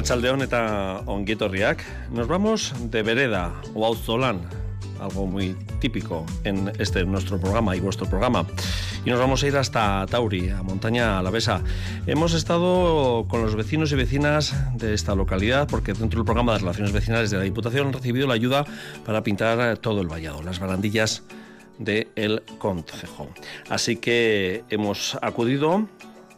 Arrachaldeón eta Onguietorriac. Nos vamos de vereda o auzolán, algo muy típico en este nuestro programa y vuestro programa. Y nos vamos a ir hasta Tauri, a Montaña Alavesa. Hemos estado con los vecinos y vecinas de esta localidad porque dentro del programa de relaciones vecinales de la Diputación han recibido la ayuda para pintar todo el vallado, las barandillas del el concejo. Así que hemos acudido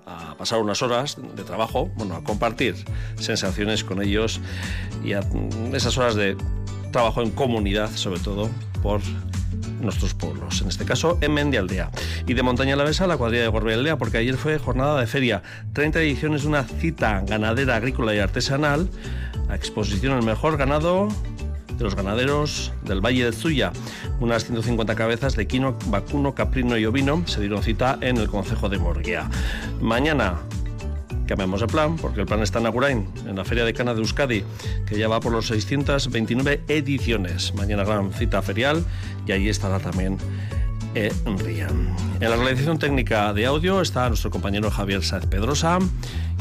a pasar unas horas de trabajo, bueno, a compartir sensaciones con ellos y a esas horas de trabajo en comunidad, sobre todo por nuestros pueblos, en este caso en Mendialdea. Y de Montaña la Besa, la cuadrilla de Gorbea porque ayer fue jornada de feria, 30 ediciones de una cita ganadera, agrícola y artesanal, la exposición El Mejor Ganado los ganaderos del Valle de Zuya. Unas 150 cabezas de quino, vacuno, caprino y ovino se dieron cita en el Concejo de Morguía. Mañana cambiamos de plan, porque el plan está en Agurain, en la Feria de Cana de Euskadi, que ya va por los 629 ediciones. Mañana gran cita ferial y ahí estará también. En la realización técnica de audio está nuestro compañero Javier Sáez Pedrosa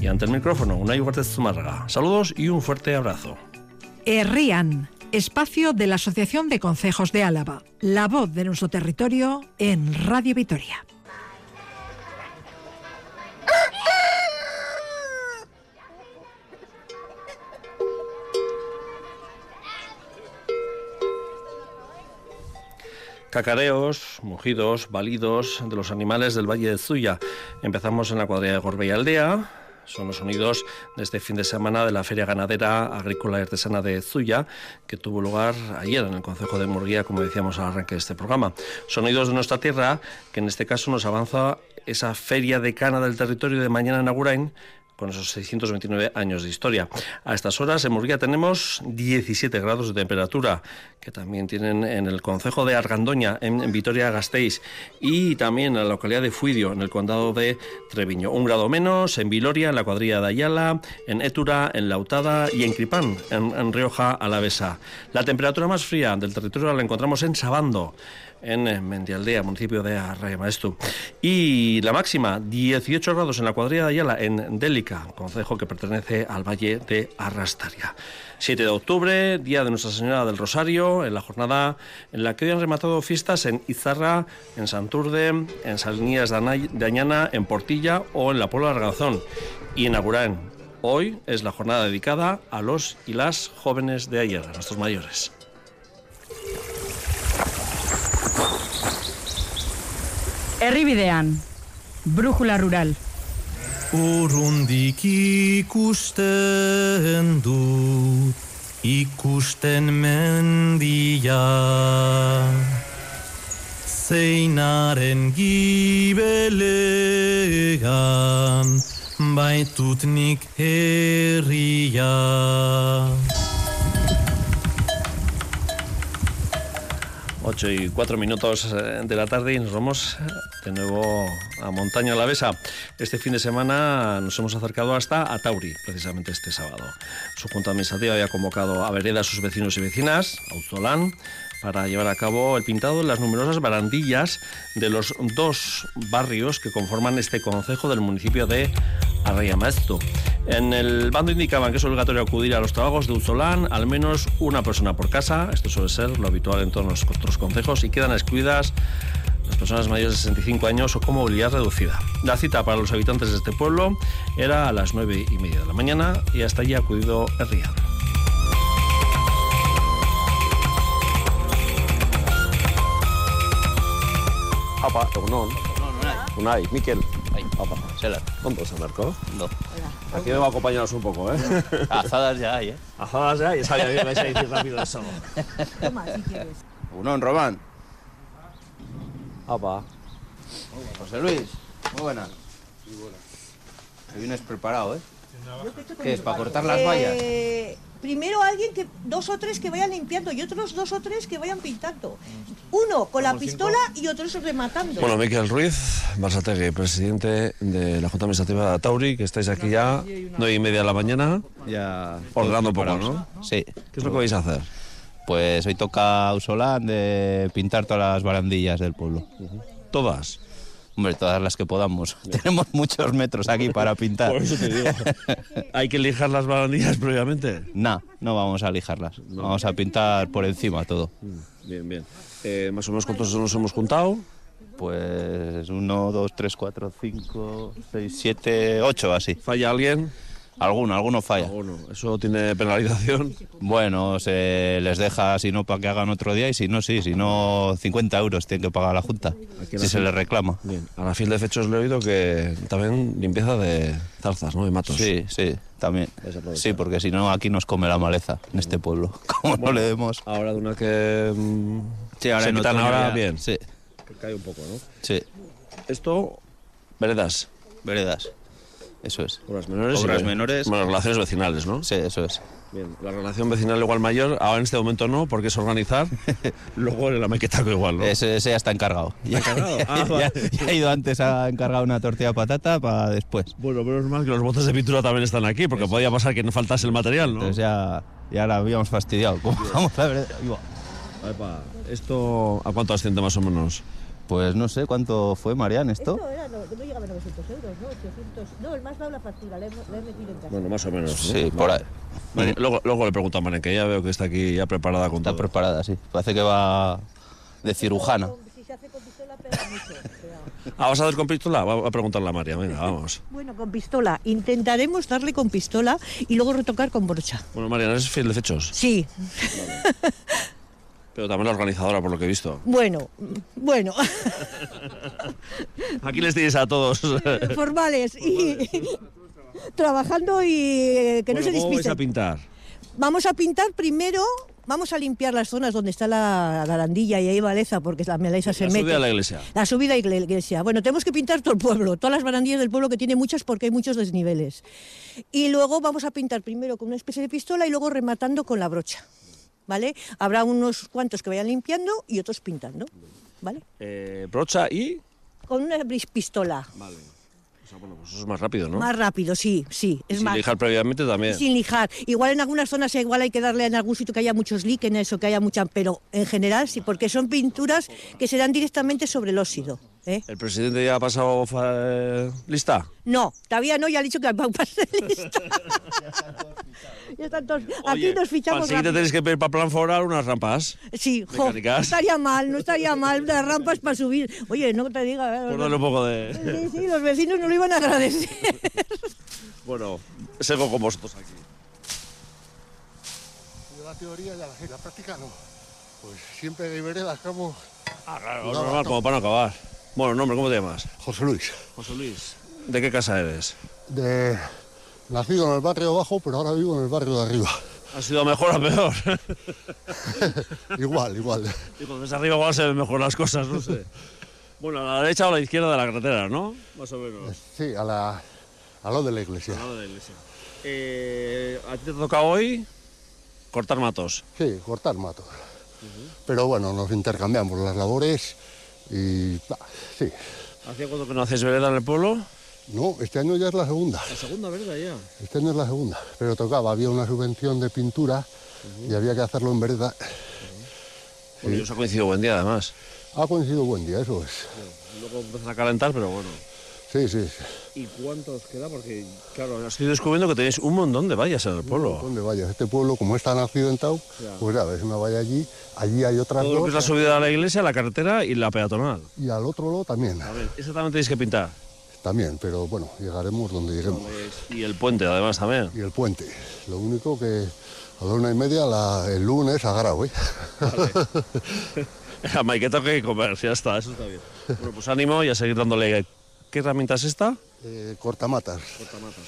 y ante el micrófono Unai Huertez Zumarga. Saludos y un fuerte abrazo. Errian, espacio de la Asociación de Concejos de Álava, la voz de nuestro territorio en Radio Vitoria. Cacareos, mugidos, balidos de los animales del Valle de Zuya. Empezamos en la cuadrilla de Gorbey Aldea, son los sonidos de este fin de semana de la Feria Ganadera Agrícola y Artesana de Zuya, que tuvo lugar ayer en el Consejo de Murguía, como decíamos al arranque de este programa. Sonidos de nuestra tierra, que en este caso nos avanza esa Feria de Cana del Territorio de mañana en Agurain, con esos 629 años de historia. A estas horas en Murguía tenemos 17 grados de temperatura, que también tienen en el concejo de Argandoña, en, Vitoria-Gasteiz, y también en la localidad de Fuidio, en el condado de Treviño. Un grado menos en Viloria, en la cuadrilla de Ayala, en Étura, en Lautada y en Cripán, en, en Rioja Alavesa. La temperatura más fría del territorio la encontramos en Sabando en Mendialdea, municipio de Arraya Maestu. Y la máxima, 18 grados en la cuadrilla de Ayala, en Délica, concejo que pertenece al Valle de Arrastaria. 7 de octubre, Día de Nuestra Señora del Rosario, en la jornada en la que hoy han rematado fiestas en Izarra, en Santurde, en Salinías de Añana, en Portilla o en la Puebla de Argazón y en Agurán. Hoy es la jornada dedicada a los y las jóvenes de ayer, nuestros mayores. Herribidean, brújula rural. Urundik ikusten dut, ikusten mendia. Zeinaren gibelegan, baitut nik herria. 8 y 4 minutos eh, de la tarde y nos vamos de nuevo a Montaña Alavesa. Este fin de semana nos hemos acercado hasta Atauri, precisamente este sábado. Su Junta Administrativa había convocado a Vereda a sus vecinos y vecinas, Auzolán, para llevar a cabo el pintado de las numerosas barandillas de los dos barrios que conforman este concejo del municipio de Arrayamaezto. En el bando indicaban que es obligatorio acudir a los trabajos de Uzolán al menos una persona por casa, esto suele ser lo habitual en todos los otros concejos, y quedan excluidas las personas mayores de 65 años o con movilidad reducida. La cita para los habitantes de este pueblo era a las 9 y media de la mañana y hasta allí ha acudido Herrián. Apa, egunon. Unai, Miquel. Apa, Zelan. ¿Dónde se marcó? No. Aquí me va a acompañarnos un poco, ¿eh? Azadas ya hay, ¿eh? Azadas ya, y sabía que vais a decir rápido eso. Toma, si quieres. Unón, Román. Apa. José Luis. Muy buenas. Te vienes preparado, ¿eh? ¿Qué es, para cortar las vallas? Eh, primero alguien que, dos o tres que vayan limpiando y otros dos o tres que vayan pintando. Uno con la pistola y otros rematando. Bueno, Miquel Ruiz, Barsategui, presidente de la Junta Administrativa de Tauri, que estáis aquí ya nueve y media de la mañana, Ya. ordenando un poco, ¿no? Sí. ¿Qué es lo que vais a hacer? Pues hoy toca a Usolán de pintar todas las barandillas del pueblo. Todas. Hombre, todas las que podamos. Tenemos muchos metros aquí para pintar. Por eso te digo. ¿Hay que lijar las barandillas previamente? Nah, no vamos a lijarlas. Vamos a pintar por encima todo. Bien, bien. Eh, más o menos cuántos nos hemos juntado. Pues uno, dos, tres, cuatro, cinco, seis, siete, ocho, así. ¿Falla alguien? Alguno, alguno falla. Alguno. ¿Eso tiene penalización? Bueno, se les deja, si no, para que hagan otro día y si no, sí, si no, 50 euros tienen que pagar la Junta, si se les reclama. Bien. A la fin de fechos le he oído que también limpieza de zarzas, ¿no? De matos. Sí, sí, también. Sí, porque si no, aquí nos come la maleza en este pueblo. Como no le demos... Ahora de una que mm, Sí, ahora se quitan ahora, ya- bien. Sí, Que cae un poco, ¿no? sí, Esto, veredas. veredas. Eso es. Obras menores. y Obras que- menores. Bueno, relaciones vecinales, ¿no? Sí, eso es. Bien. La relación vecinal igual mayor, ahora en este momento no, porque es organizar. Luego en la maquetaco igual, ¿no? Ese, ese ya está encargado. Ya, encargado? Ah, ya- ha ido antes a encargar una tortilla de patata para después. Bueno, menos mal que los botes de pintura también están aquí, porque podía pasar que no faltase el material, ¿no? Entonces ya, ya la habíamos fastidiado. Como vamos a ver. Epa, ¿Esto a cuánto asciende más o menos? Pues no sé cuánto fue, Marian, esto. Esto era, no, no llegaba a 900 euros, ¿no? 800. No, el más dado la factura, le he, le he metido en casa. Bueno, más o menos. ¿no? Sí, por ahí. Luego, luego le pregunto a Maren, que ya veo que está aquí ya preparada con Está todo. preparada, sí. Parece que va de cirujana. Con- Si se hace con pistola, pega mucho. Ah, ¿vas a dar con pistola? Va a preguntarle a María, venga, vamos. Bueno, con pistola. Intentaremos darle con pistola y luego retocar con brocha. Bueno, María, ¿eres fiel de fechos? Sí, Pero también la organizadora, por lo que he visto. bueno, bueno, Aquí les tienes a todos. formales y trabajando y eh, que no se ¿cómo vais despisten. a pintar? Vamos a pintar primero, vamos a limpiar las zonas donde está la garandilla y ahí maleza porque la maleza se La mete. subida a la iglesia. La subida a la iglesia. Bueno, tenemos que pintar todo el pueblo, todas las barandillas del pueblo que tiene muchas porque hay muchos desniveles. Y luego vamos a pintar primero con una especie de pistola y luego rematando con la brocha. ¿Vale? Habrá unos cuantos que vayan limpiando y otros pintando. ¿Vale? Eh, brocha y... Con una bris- pistola. Vale. O sea, bueno, pues eso es más rápido, ¿no? Más rápido, sí, sí. Es sin más. lijar previamente también. Sin lijar. Igual en algunas zonas igual hay que darle en algún sitio que haya muchos líquenes o que haya mucha, pero en general sí, porque son pinturas que se dan directamente sobre el óxido. ¿eh? ¿El presidente ya ha pasado fa- lista? No, todavía no, ya ha dicho que va a pasar lista. Ya están todos- Aquí Oye, nos fichamos. Siguiente rápido. tenéis que pedir para plan foral unas rampas. Sí, jo, no estaría mal, no estaría mal, las rampas para subir. Oye, no te diga. eh, Por darle un poco de... Sí, sí, los vecinos no lo iban a agradecer. Bueno, sigo con vosotros aquí. Yo la teoría ya la sé, la práctica no. Pues siempre de veredas como Ah, claro, normal, como para no acabar. Bueno, nombre, ¿cómo te llamas? José Luis. José Luis. ¿De qué casa eres? De... Nacido en el barrio de abajo, pero ahora vivo en el barrio de arriba. ¿Ha sido mejor o peor? igual, igual. Digo, desde arriba igual se ven mejor las cosas, no sé. Bueno, a la derecha o a la izquierda de la carretera, ¿no? Más o menos. Sí, a la... a lo de la iglesia. Al lado de la iglesia. Eh, ¿A ti te toca hoy cortar matos? Sí, cortar matos. Pero bueno, nos intercambiamos las labores y... bah, sí. ¿Hacía cuánto que no hacéis vereda en el pueblo? No, este año ya es la segunda. La segunda vereda ya. Este año es la segunda. Pero tocaba, había una subvención de pintura y había que hacerlo en vereda. Bueno, y os ha coincidido buen día además. Ha coincidido buen día, eso es. Luego empieza a calentar, pero bueno. Sí, sí, sí. ¿Y cuánto os queda? Porque, claro, estoy descubriendo que tenéis un montón de vallas en el pueblo. ¿Dónde vayas? Este pueblo, como es tan accidentado, pues ya ves, una valla allí, allí hay otras Todo lo que es la subida a la iglesia, la carretera y la peatonal. y al otro lado también. A ver, esa también tenéis que pintar. También, pero bueno, llegaremos donde lleguemos. Y el puente, además, también. Y el puente. Lo único que a la una y media la- el lunes sagrado, ¿eh? La maqueta que hay que comer, ya está, eso está bien. Bueno, pues ánimo y a seguir dándole. ¿Qué herramienta es esta? Eh, cortamatas.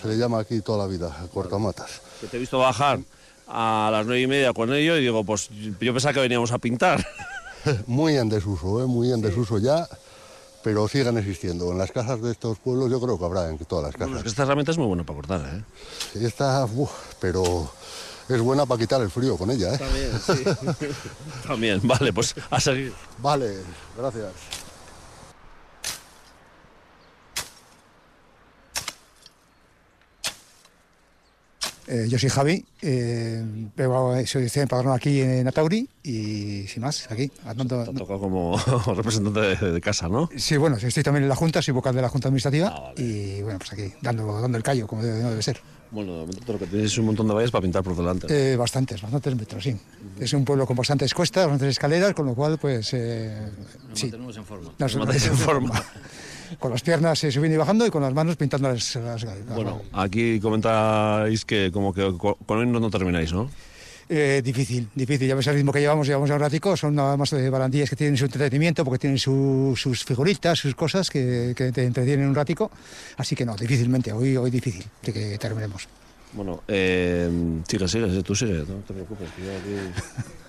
Se le llama aquí toda la vida, cortamatas. Que te he visto bajar a las nueve y media con ello y digo, pues yo pensaba que veníamos a pintar. Muy en desuso, ¿eh? Muy en desuso ya, pero siguen existiendo. En las casas de estos pueblos yo creo que habrá en todas las Bueno, es que casas. esta herramienta es muy buena para cortar, ¿eh? Esta, uf, pero es buena para quitar el frío con ella, ¿eh? También, sí. También, vale, pues a seguir. Vale, gracias. Eh, yo soy Javi, eh, pero soy empadronado aquí en Atauri y sin más, aquí. andando- Te tocado como representante de, de casa, ¿no? Sí, bueno, estoy también en la Junta, soy vocal de la Junta Administrativa y bueno, pues aquí, dando, dando el callo, como debe, no debe ser. Bueno, de momento lo que tenéis es un montón de vallas para pintar por delante. ¿no? Eh, bastantes, bastantes metros, sí. Es un pueblo con bastantes cuestas, bastantes escaleras, con lo cual, pues. Eh, sí. mantenemos en forma. Nos Nos mantenéis en forma. Con las piernas eh, subiendo y bajando y con las manos pintando las. las- las- Bueno, aquí comentáis que como que co- con no, no termináis, ¿no? Eh, difícil, difícil. Ya ves el ritmo que llevamos, llevamos ya un ratico. Son nada más de barandillas que tienen su entretenimiento porque tienen su- sus figuritas, sus cosas que, que te entretienen un ratico. Así que no, difícilmente. Hoy, hoy difícil de que terminemos. Bueno, eh, sigue, sigue, tú sigue, no te preocupes. que yo aquí...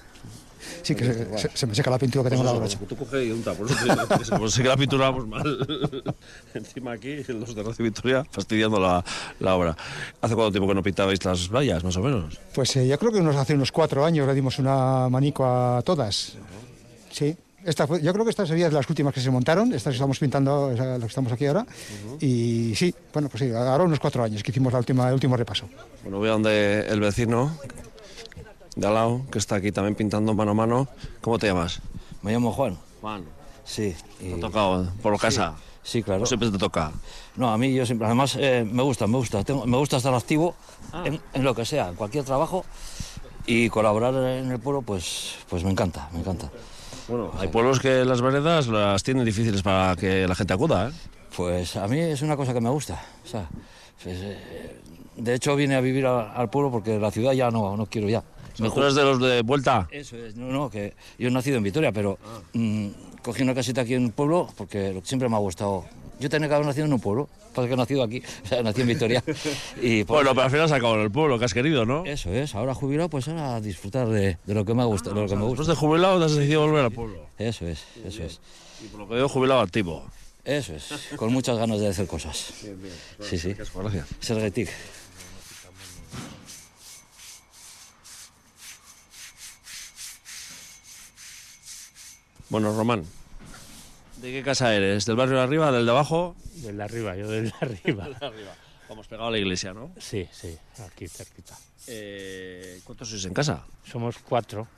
Sí, que se, se- se me seca la pintura que tengo en la brocha. Tú coge y unta, por eso te se consigue la pintura vamos mal. Encima aquí, los de Radio Victoria, fastidiando la, la obra. ¿Hace cuánto tiempo que no pintabais las vallas, más o menos? Pues eh, yo creo que unos, hace unos cuatro años le dimos una manico a todas. Sí. Esta fue- yo creo que estas serían las últimas que se montaron, estas que estamos pintando, las que estamos aquí ahora. Y sí, bueno, pues sí, ahora unos cuatro años que hicimos la última, el último repaso. Bueno, voy a donde el vecino de al lado, que está aquí también pintando mano a mano. ¿Cómo te llamas? Me llamo Juan. Juan. Sí. ¿Te ha tocado por casa? Sí, claro. ¿O siempre te toca? No, a mí yo siempre, además eh, me gusta, me gusta, Tengo- me gusta estar activo Ah. en, en lo que sea, en cualquier trabajo y colaborar en el pueblo, pues, pues me encanta, me encanta. Bueno, hay pueblos que las veredas las tienen difíciles para que la gente acuda, ¿eh? Pues a mí es una cosa que me gusta. O sea, pues, eh, de hecho vine a vivir a- al pueblo porque la ciudad ya no, no quiero ya. Me ¿Tú eres de los de vuelta? Eso es, no, no, que yo he nacido en Vitoria, pero mm, cogí una casita aquí en un pueblo porque siempre me ha gustado. Yo tenía que haber nacido en un pueblo, pasa que he nacido aquí, o sea, nací en Vitoria. Y por- Bueno, pero al final has acabado en el pueblo que has querido, ¿no? Eso es, ahora jubilado, pues ahora a disfrutar de, de lo que me gusta, de lo que me Después gusta. de jubilado te has decidido volver al pueblo. Eso es, eso es. Y por lo que veo, jubilado activo. Eso es, con muchas ganas de hacer cosas. Sí, sí. Gracias. Sergetic. Bueno, Román, ¿de qué casa eres? ¿Del barrio de arriba, del de abajo? Del de arriba, yo del de arriba. Vamos pegado a la iglesia, ¿no? Sí, sí, aquí cerquita. Eh, ¿Cuántos sois en casa? Somos cuatro.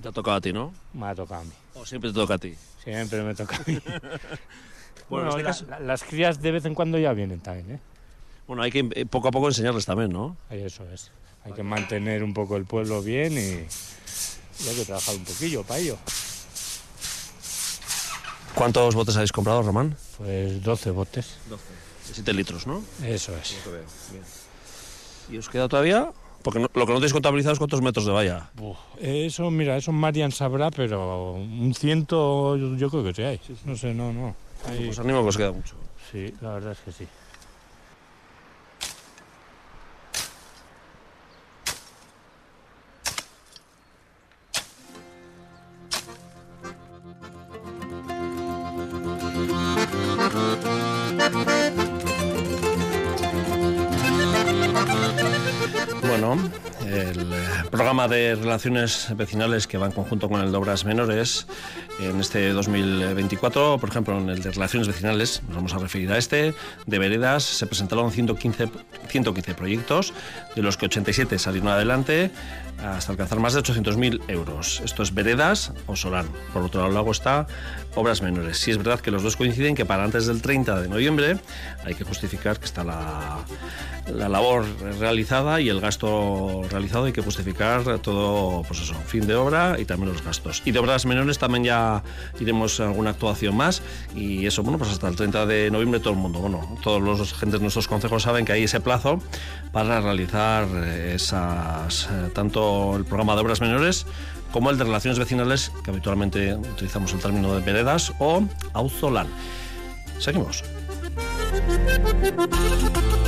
Te ha tocado a ti, ¿no? Me ha tocado a mí. ¿O siempre te toca a ti? Siempre me toca a mí. Bueno, bueno, en este la- caso- la- las crías de vez en cuando ya vienen también, ¿eh? Bueno, hay que eh, poco a poco enseñarles también, ¿no? Eso es. Hay que mantener un poco el pueblo bien y, y hay que trabajar un poquillo para ello. ¿Cuántos botes habéis comprado, Román? Pues 12 botes. 12. 7 litros, ¿no? Eso es. ¿Y os queda todavía? Porque no- lo que no tenéis contabilizado es cuántos metros de valla. Buf, eso, mira, eso Marian sabrá, pero un ciento yo, yo creo que sí hay. No sé, no, no. Hay- Pues animo que os queda mucho. Sí, la verdad es que sí. De relaciones vecinales que va en conjunto con el de obras menores en este 2024, por ejemplo, en el de relaciones vecinales, nos vamos a referir a este, de veredas, se presentaron 115, 115 proyectos, de los que 87 salieron adelante hasta alcanzar más de 800.000 euros. Esto es veredas o Solán. Por otro lado, luego está obras menores. Sí es verdad que los dos coinciden que para antes del 30 de noviembre hay que justificar que está la, la labor realizada y el gasto realizado hay que justificar todo, pues eso, fin de obra y también los gastos. Y de obras menores también ya iremos alguna actuación más y eso, bueno, pues hasta el 30 de noviembre todo el mundo, bueno, todos los gentes de nuestros consejos saben que hay ese plazo para realizar eh, esas, eh, tanto el programa de obras menores como el de relaciones vecinales, que habitualmente utilizamos el término de veredas, o auzolan. Seguimos.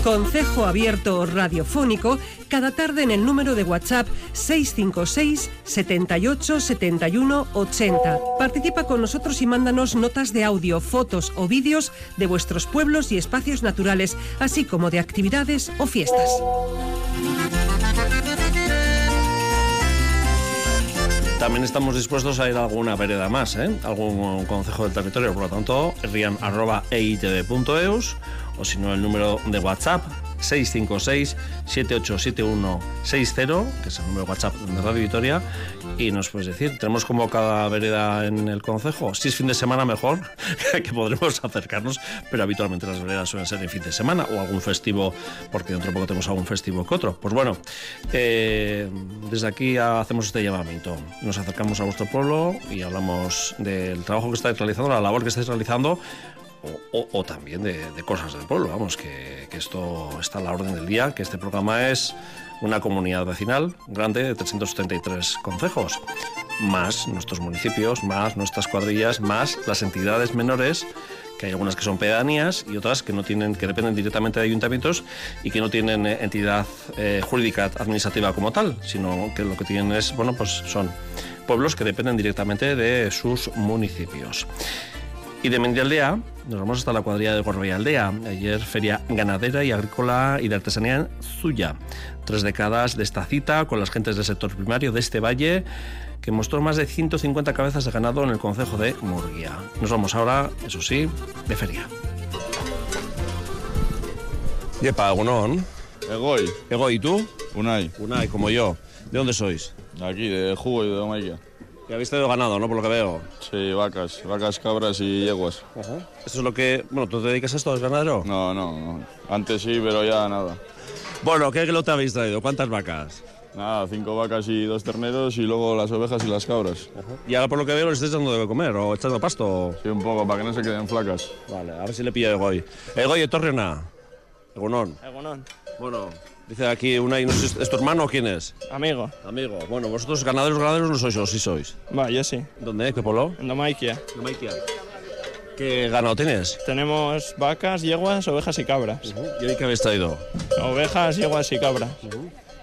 Concejo Abierto Radiofónico cada tarde en el número de WhatsApp 656 78 71 80. Participa con nosotros y mándanos notas de audio, fotos o vídeos de vuestros pueblos y espacios naturales, así como de actividades o fiestas. También estamos dispuestos a ir a alguna vereda más, ¿eh? algún consejo del territorio, por lo tanto, rian.eitv.eus o si no el número de WhatsApp 656-787160, que es el número de WhatsApp de Radio Vitoria, y nos puedes decir, tenemos como cada vereda en el concejo. Si es fin de semana, mejor, que podremos acercarnos, pero habitualmente las veredas suelen ser en fin de semana o algún festivo, porque dentro de poco tenemos algún festivo que otro. Pues bueno, eh, desde aquí hacemos este llamamiento. Nos acercamos a vuestro pueblo y hablamos del trabajo que estáis realizando, la labor que estáis realizando o, también de, cosas del pueblo. Vamos, que, que esto está a la orden del día, que este programa es una comunidad vecinal grande de 373 concejos, más nuestros municipios, más nuestras cuadrillas, más las entidades menores que hay algunas que son pedanías y otras que no tienen que dependen directamente de ayuntamientos y que no tienen eh, entidad eh, jurídica administrativa como tal, sino que lo que tienen es bueno pues son pueblos que dependen directamente de sus municipios. Y de Mendialdea nos vamos hasta la cuadrilla de Gorbeialdea. Ayer feria ganadera y agrícola y de artesanía en Zuya. Tres décadas de esta cita con las gentes del sector primario de este valle que mostró más de 150 cabezas de ganado en el concejo de Murguía. Nos vamos ahora, eso sí, de feria. Yepa, Agunón. Egoy. Egoy, ¿y tú? Unai. Unai, como yo. ¿De dónde sois? De aquí, de Jugo y de Omaica. Que habéis tenido ganado, ¿no? Por lo que veo. Sí, vacas, vacas, cabras y yeguas. Eso es lo que... Bueno, ¿tú te dedicas a esto, eres ganadero? No, no, no. Antes sí, pero ya nada. Bueno, ¿qué te habéis traído? ¿Cuántas vacas? Nada, cinco vacas y dos terneros y luego las ovejas y las cabras. Y ahora por lo que veo le estáis dando de comer o echando pasto. Sí, un poco, para que no se queden flacas. Vale, a ver si le pilla Egoy. Egoy, Etorriona. Egunón. Egunon. Bueno, dice aquí una y no sé, ¿es tu hermano o quién es? Amigo. Amigo. Bueno, vosotros ganaderos, ganaderos no sois o sí sois. Va, yo sí. ¿Dónde? ¿Qué pueblo? En Domaikia. Domaikia. ¿Qué ganado tienes? Tenemos vacas, yeguas, ovejas y cabras. ¿Y hoy qué habéis traído? Ovejas, yeguas y cabras.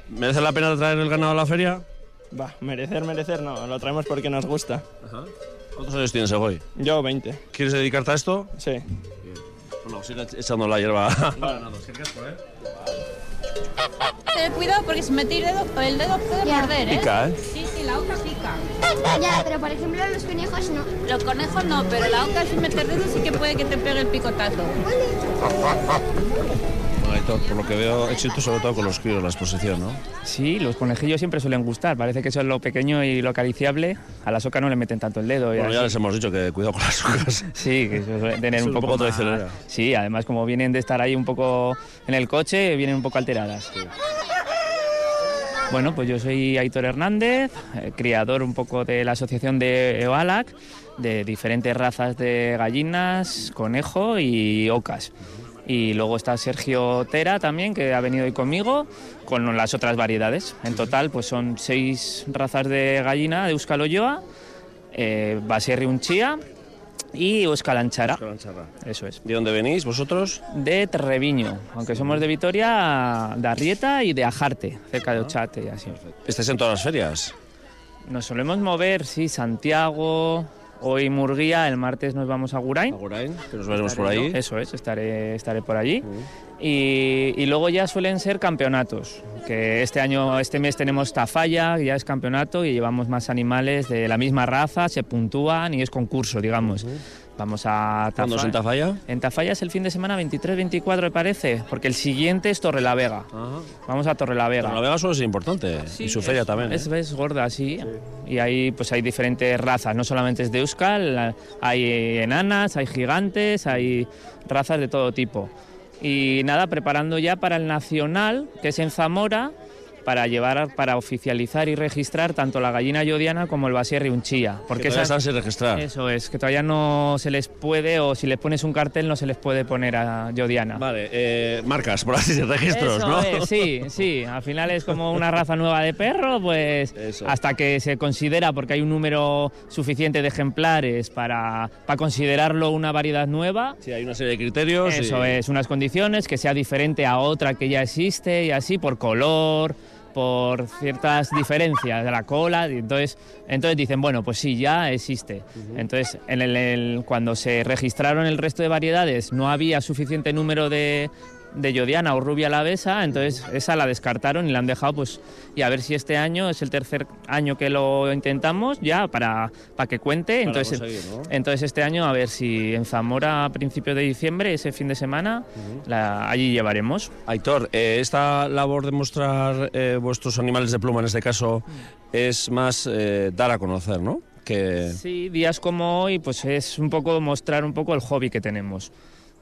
¿Merece la pena traer el ganado a la feria? Va, merecer, merecer no. Lo traemos porque nos gusta. ¿Cuántos años tienes, Egoy? Yo 20. ¿Quieres dedicarte a esto? Sí. Bueno, sigue echando la hierba. Ten cuidado porque si metéis dedo, el dedo puede Ya. perder, ¿eh? Pica, ¿eh? Sí, sí, la oca pica. Ya, pero por ejemplo los conejos no. Los conejos no, pero la oca si meter dedo sí que puede que te pegue el picotazo. Aitor, por lo que veo, éxito sobre todo con los críos, la exposición, ¿no? Sí, los conejillos siempre suelen gustar. Parece que eso es lo pequeño y lo acariciable. A la soca no le meten tanto el dedo. Bueno, ya así. les hemos dicho que cuidado con las hojas. Sí, que eso suele tener Es un un poco, poco más-. Sí, además como vienen de estar ahí un poco en el coche, vienen un poco alteradas. Bueno, pues yo soy Aitor Hernández, eh, criador un poco de la asociación de EOALAC, de diferentes razas de gallinas, conejo y ocas. Y luego está Sergio Tera también, que ha venido hoy conmigo, con las otras variedades. En total, pues son seis razas de gallina de Euskal Olloa, eh, Baserri Unchía y Euskal Anchara. Eso es. ¿De dónde venís vosotros? De Treviño, aunque somos de Vitoria, de Arrieta y de Ajarte, cerca de Ochate y así. ¿Estáis en todas las ferias? Nos solemos mover, sí, Santiago, hoy Murguía, el martes nos vamos a Gurain. que nos veremos por ahí. Eso es, estaré, estaré por allí. Y, y luego ya suelen ser campeonatos, que este año, este mes tenemos Tafalla, ya es campeonato y llevamos más animales de la misma raza, se puntúan y es concurso, digamos. Vamos a ¿Cuándo es en Tafalla? En Tafalla es el fin de semana 23-24, me parece, porque el siguiente es Torrelavega. Vamos a Torrelavega. La Vega suele ser importante. y su feria también. ¿eh? Es, es gorda, sí. Y ahí pues hay diferentes razas, no solamente es de Euskal, hay enanas, hay gigantes, hay razas de todo tipo. Y nada, preparando ya para el nacional, que es en Zamora, para llevar, para oficializar y registrar tanto la gallina yodiana como el basierri unchía. Porque todavía están sin registrar. Eso es, que todavía no se les puede, o si les pones un cartel no se les puede poner a yodiana. Vale, eh, marcas, por así decir, registros, Eso ¿no? es, sí, sí. Al final es como una raza nueva de perro, pues hasta que se considera, porque hay un número suficiente de ejemplares para, para considerarlo una variedad nueva. Sí, hay una serie de criterios. y- Eso es, unas condiciones, que sea diferente a otra que ya existe y así, por color, por ciertas diferencias de la cola. y entonces, entonces dicen, bueno, pues sí, ya existe. Entonces, en el, el- cuando se registraron el resto de variedades, no había suficiente número de, de Yodiana o rubia alavesa, entonces esa la descartaron y la han dejado pues y a ver si este año es el tercer año que lo intentamos ya para, para que cuente, Para entonces entonces este año a ver si en Zamora a principios de diciembre, ese fin de semana, la- allí llevaremos. Aitor, eh, esta labor de mostrar eh, vuestros animales de pluma en este caso es más eh, dar a conocer, ¿no? Que Sí, días como hoy, pues es un poco mostrar un poco el hobby que tenemos.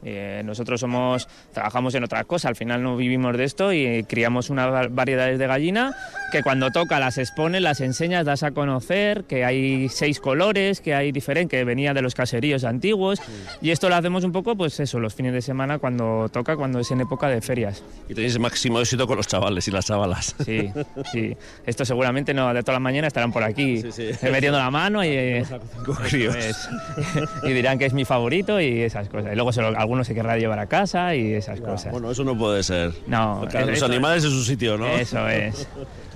Eh, nosotros somos, trabajamos en otra cosa, al final no vivimos de esto y criamos unas va- variedades de gallina que cuando toca las expones, las enseñas, das a conocer, que hay seis colores, que hay diferente, que venía de los caseríos antiguos y esto lo hacemos un poco, pues eso, los fines de semana cuando toca, cuando es en época de ferias. y tenéis máximo éxito con los chavales y las chavalas. Sí, sí. Esto seguramente no, de toda la mañana estarán por aquí eh, metiendo la mano y, eh, y dirán que es mi favorito y esas cosas. Y luego se lo- alguno se querrá llevar a casa y esas cosas. Bueno, eso no puede ser. No, Cada- los eso- animales en su sitio, ¿no? Eso es.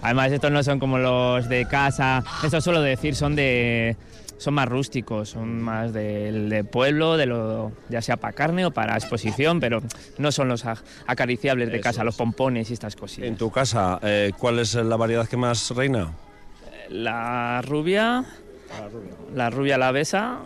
Además, estos no son como los de casa. Estos suelo decir son de. Son más rústicos, son más del de pueblo, de lo, ya sea para carne o para exposición, pero no son los acariciables de casa, los pompones y estas cosillas. En tu casa, eh, ¿cuál es la variedad que más reina? La rubia, la rubia alavesa,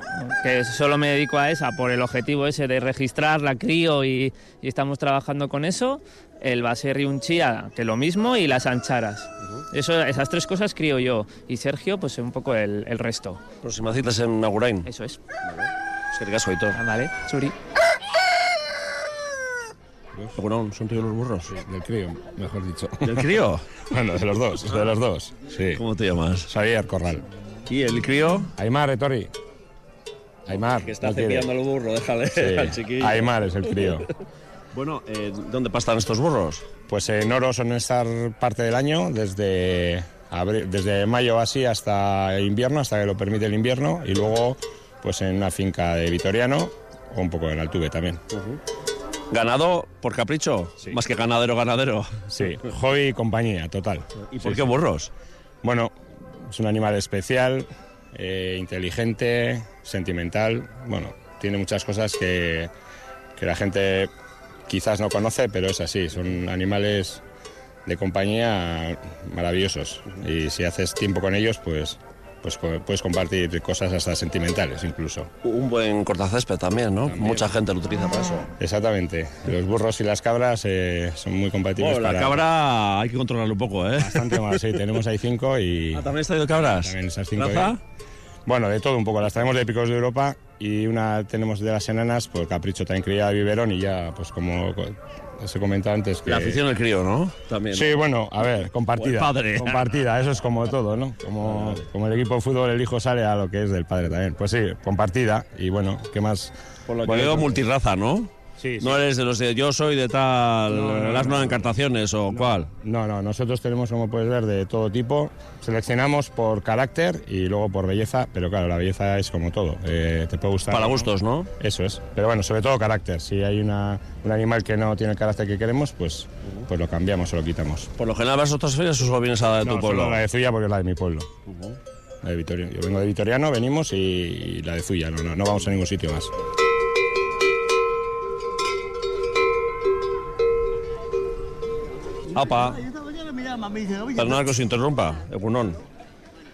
que solo me dedico a esa por el objetivo ese de registrar, la crío y, y estamos trabajando con eso. El baserri unchía, que lo mismo, y las ancharas. Eso, esas tres cosas crío yo. Y Sergio, pues un poco el, el resto. Próxima cita es en Agurain. Eso es. Es que caso, Aitor. Ah, vale, Churi. Agurón, ¿son tuyos los burros? Del crío, mejor dicho. ¿Del crío? bueno, de los dos, de los dos. Sí. ¿Cómo te llamas? Xavier Corral. ¿Y el crío? Aymar, Etori. Aymar. Que está no cepillando el burro, déjale Sí. al chiquillo. Aymar es el crío. Bueno, eh, ¿dónde pastan estos burros? Pues en oro suelen estar parte del año, desde, desde mayo así hasta invierno, hasta que lo permite el invierno, y luego pues en una finca de Vitoriano o un poco en Altuve también. ¿Ganado por capricho? Más que ganadero, ganadero. Sí, hobby y compañía, total. ¿Y por Sí, qué sí. burros? Bueno, es un animal especial, eh, inteligente, sentimental. Bueno, tiene muchas cosas que, que la gente quizás no conoce, pero es así. Son animales de compañía maravillosos. Y si haces tiempo con ellos, pues, pues co- puedes compartir cosas hasta sentimentales incluso. Un buen cortacésped también, ¿no? Mucha gente lo utiliza para eso. Exactamente. Los burros y las cabras eh, son muy compatibles Bueno, la para... cabra hay que controlarlo un poco, ¿eh? Bastante más, sí. Tenemos ahí cinco y... Ah, ¿también has traído cabras? También esas cinco. ¿Raza? ahí. Bueno, de todo un poco. Las traemos de Picos de Europa y una tenemos de las enanas, pues Capricho también criada de biberón y ya, pues como co- os he comentado antes que... La afición del crío, ¿no? También. Sí, bueno, a ver, compartida. Padre. Compartida, eso es como todo, ¿no? Como, como el equipo de fútbol, el hijo sale a lo que es del padre también. Pues sí, compartida y bueno, ¿qué más? Por lo que Bueno, veo, multirraza, ¿no? Sí, sí. No eres de los de yo soy de tal, No, no, las no. encartaciones o cuál. No, no, nosotros tenemos, como puedes ver, de todo tipo. Seleccionamos por carácter y luego por belleza, pero claro, la belleza es como todo. eh, te puede gustar. Para gustos, ¿no? Eso es. Pero bueno, sobre todo carácter. Si hay una, un animal que no tiene el carácter que queremos, pues, pues lo cambiamos o lo quitamos. Por lo general vas a otras ferias o solo vienes a la de tu No, pueblo. solo la de Zuya porque es la de mi pueblo. La de Vitoriano. Yo vengo de Vitoriano, venimos y, y la de Zuya. No, no, no vamos a ningún sitio más. Apa, perdona que os interrumpa, Egunon.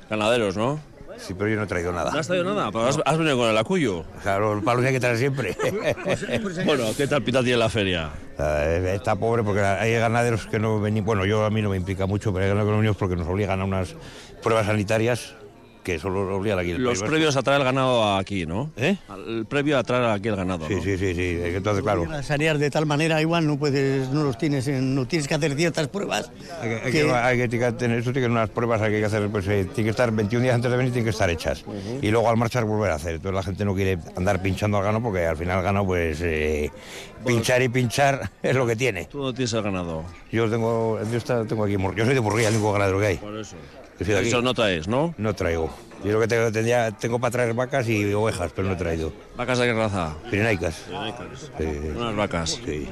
Ganaderos, ¿no? Sí, pero yo no he traído nada. ¿No has traído nada? Pero has, has venido con el acuyo. Claro, el palo hay que traer siempre. bueno, ¿qué tal pita tiene la feria? Eh, Está pobre porque hay ganaderos que no ven. Bueno, yo a mí no me implica mucho, pero hay ganaderos que no venimos porque nos obligan a unas pruebas sanitarias que solo lo obligan aquí. el Los previos a traer el ganado aquí, ¿no? ¿Eh? El previo a traer aquí el ganado, Sí, ¿no? sí, sí, sí. Entonces, claro. Sanear de tal manera igual no puedes, no los tienes, en- no tienes que hacer ciertas pruebas. Hay que, hay que- que- hay que- tiene que tener, eso tiene que unas pruebas hay que hacer, pues eh, tiene que estar 21 días antes de venir, tienen que estar hechas. Y luego al marchar volver a hacer. Entonces la gente no quiere andar pinchando al gano porque al final el gano, pues eh, pinchar y pinchar es lo que tiene. ¿Tú no tienes el ganado? Yo tengo, yo está- tengo aquí, yo soy de Murguía, el único ganadero que hay. Por eso. Eso no traes, ¿no? No traigo. Yo lo que tengo, tendría- tengo para traer vacas y ovejas, pero no he traído. ¿Vacas de qué raza? Pirenaicas. Sí. Unas vacas. Sí.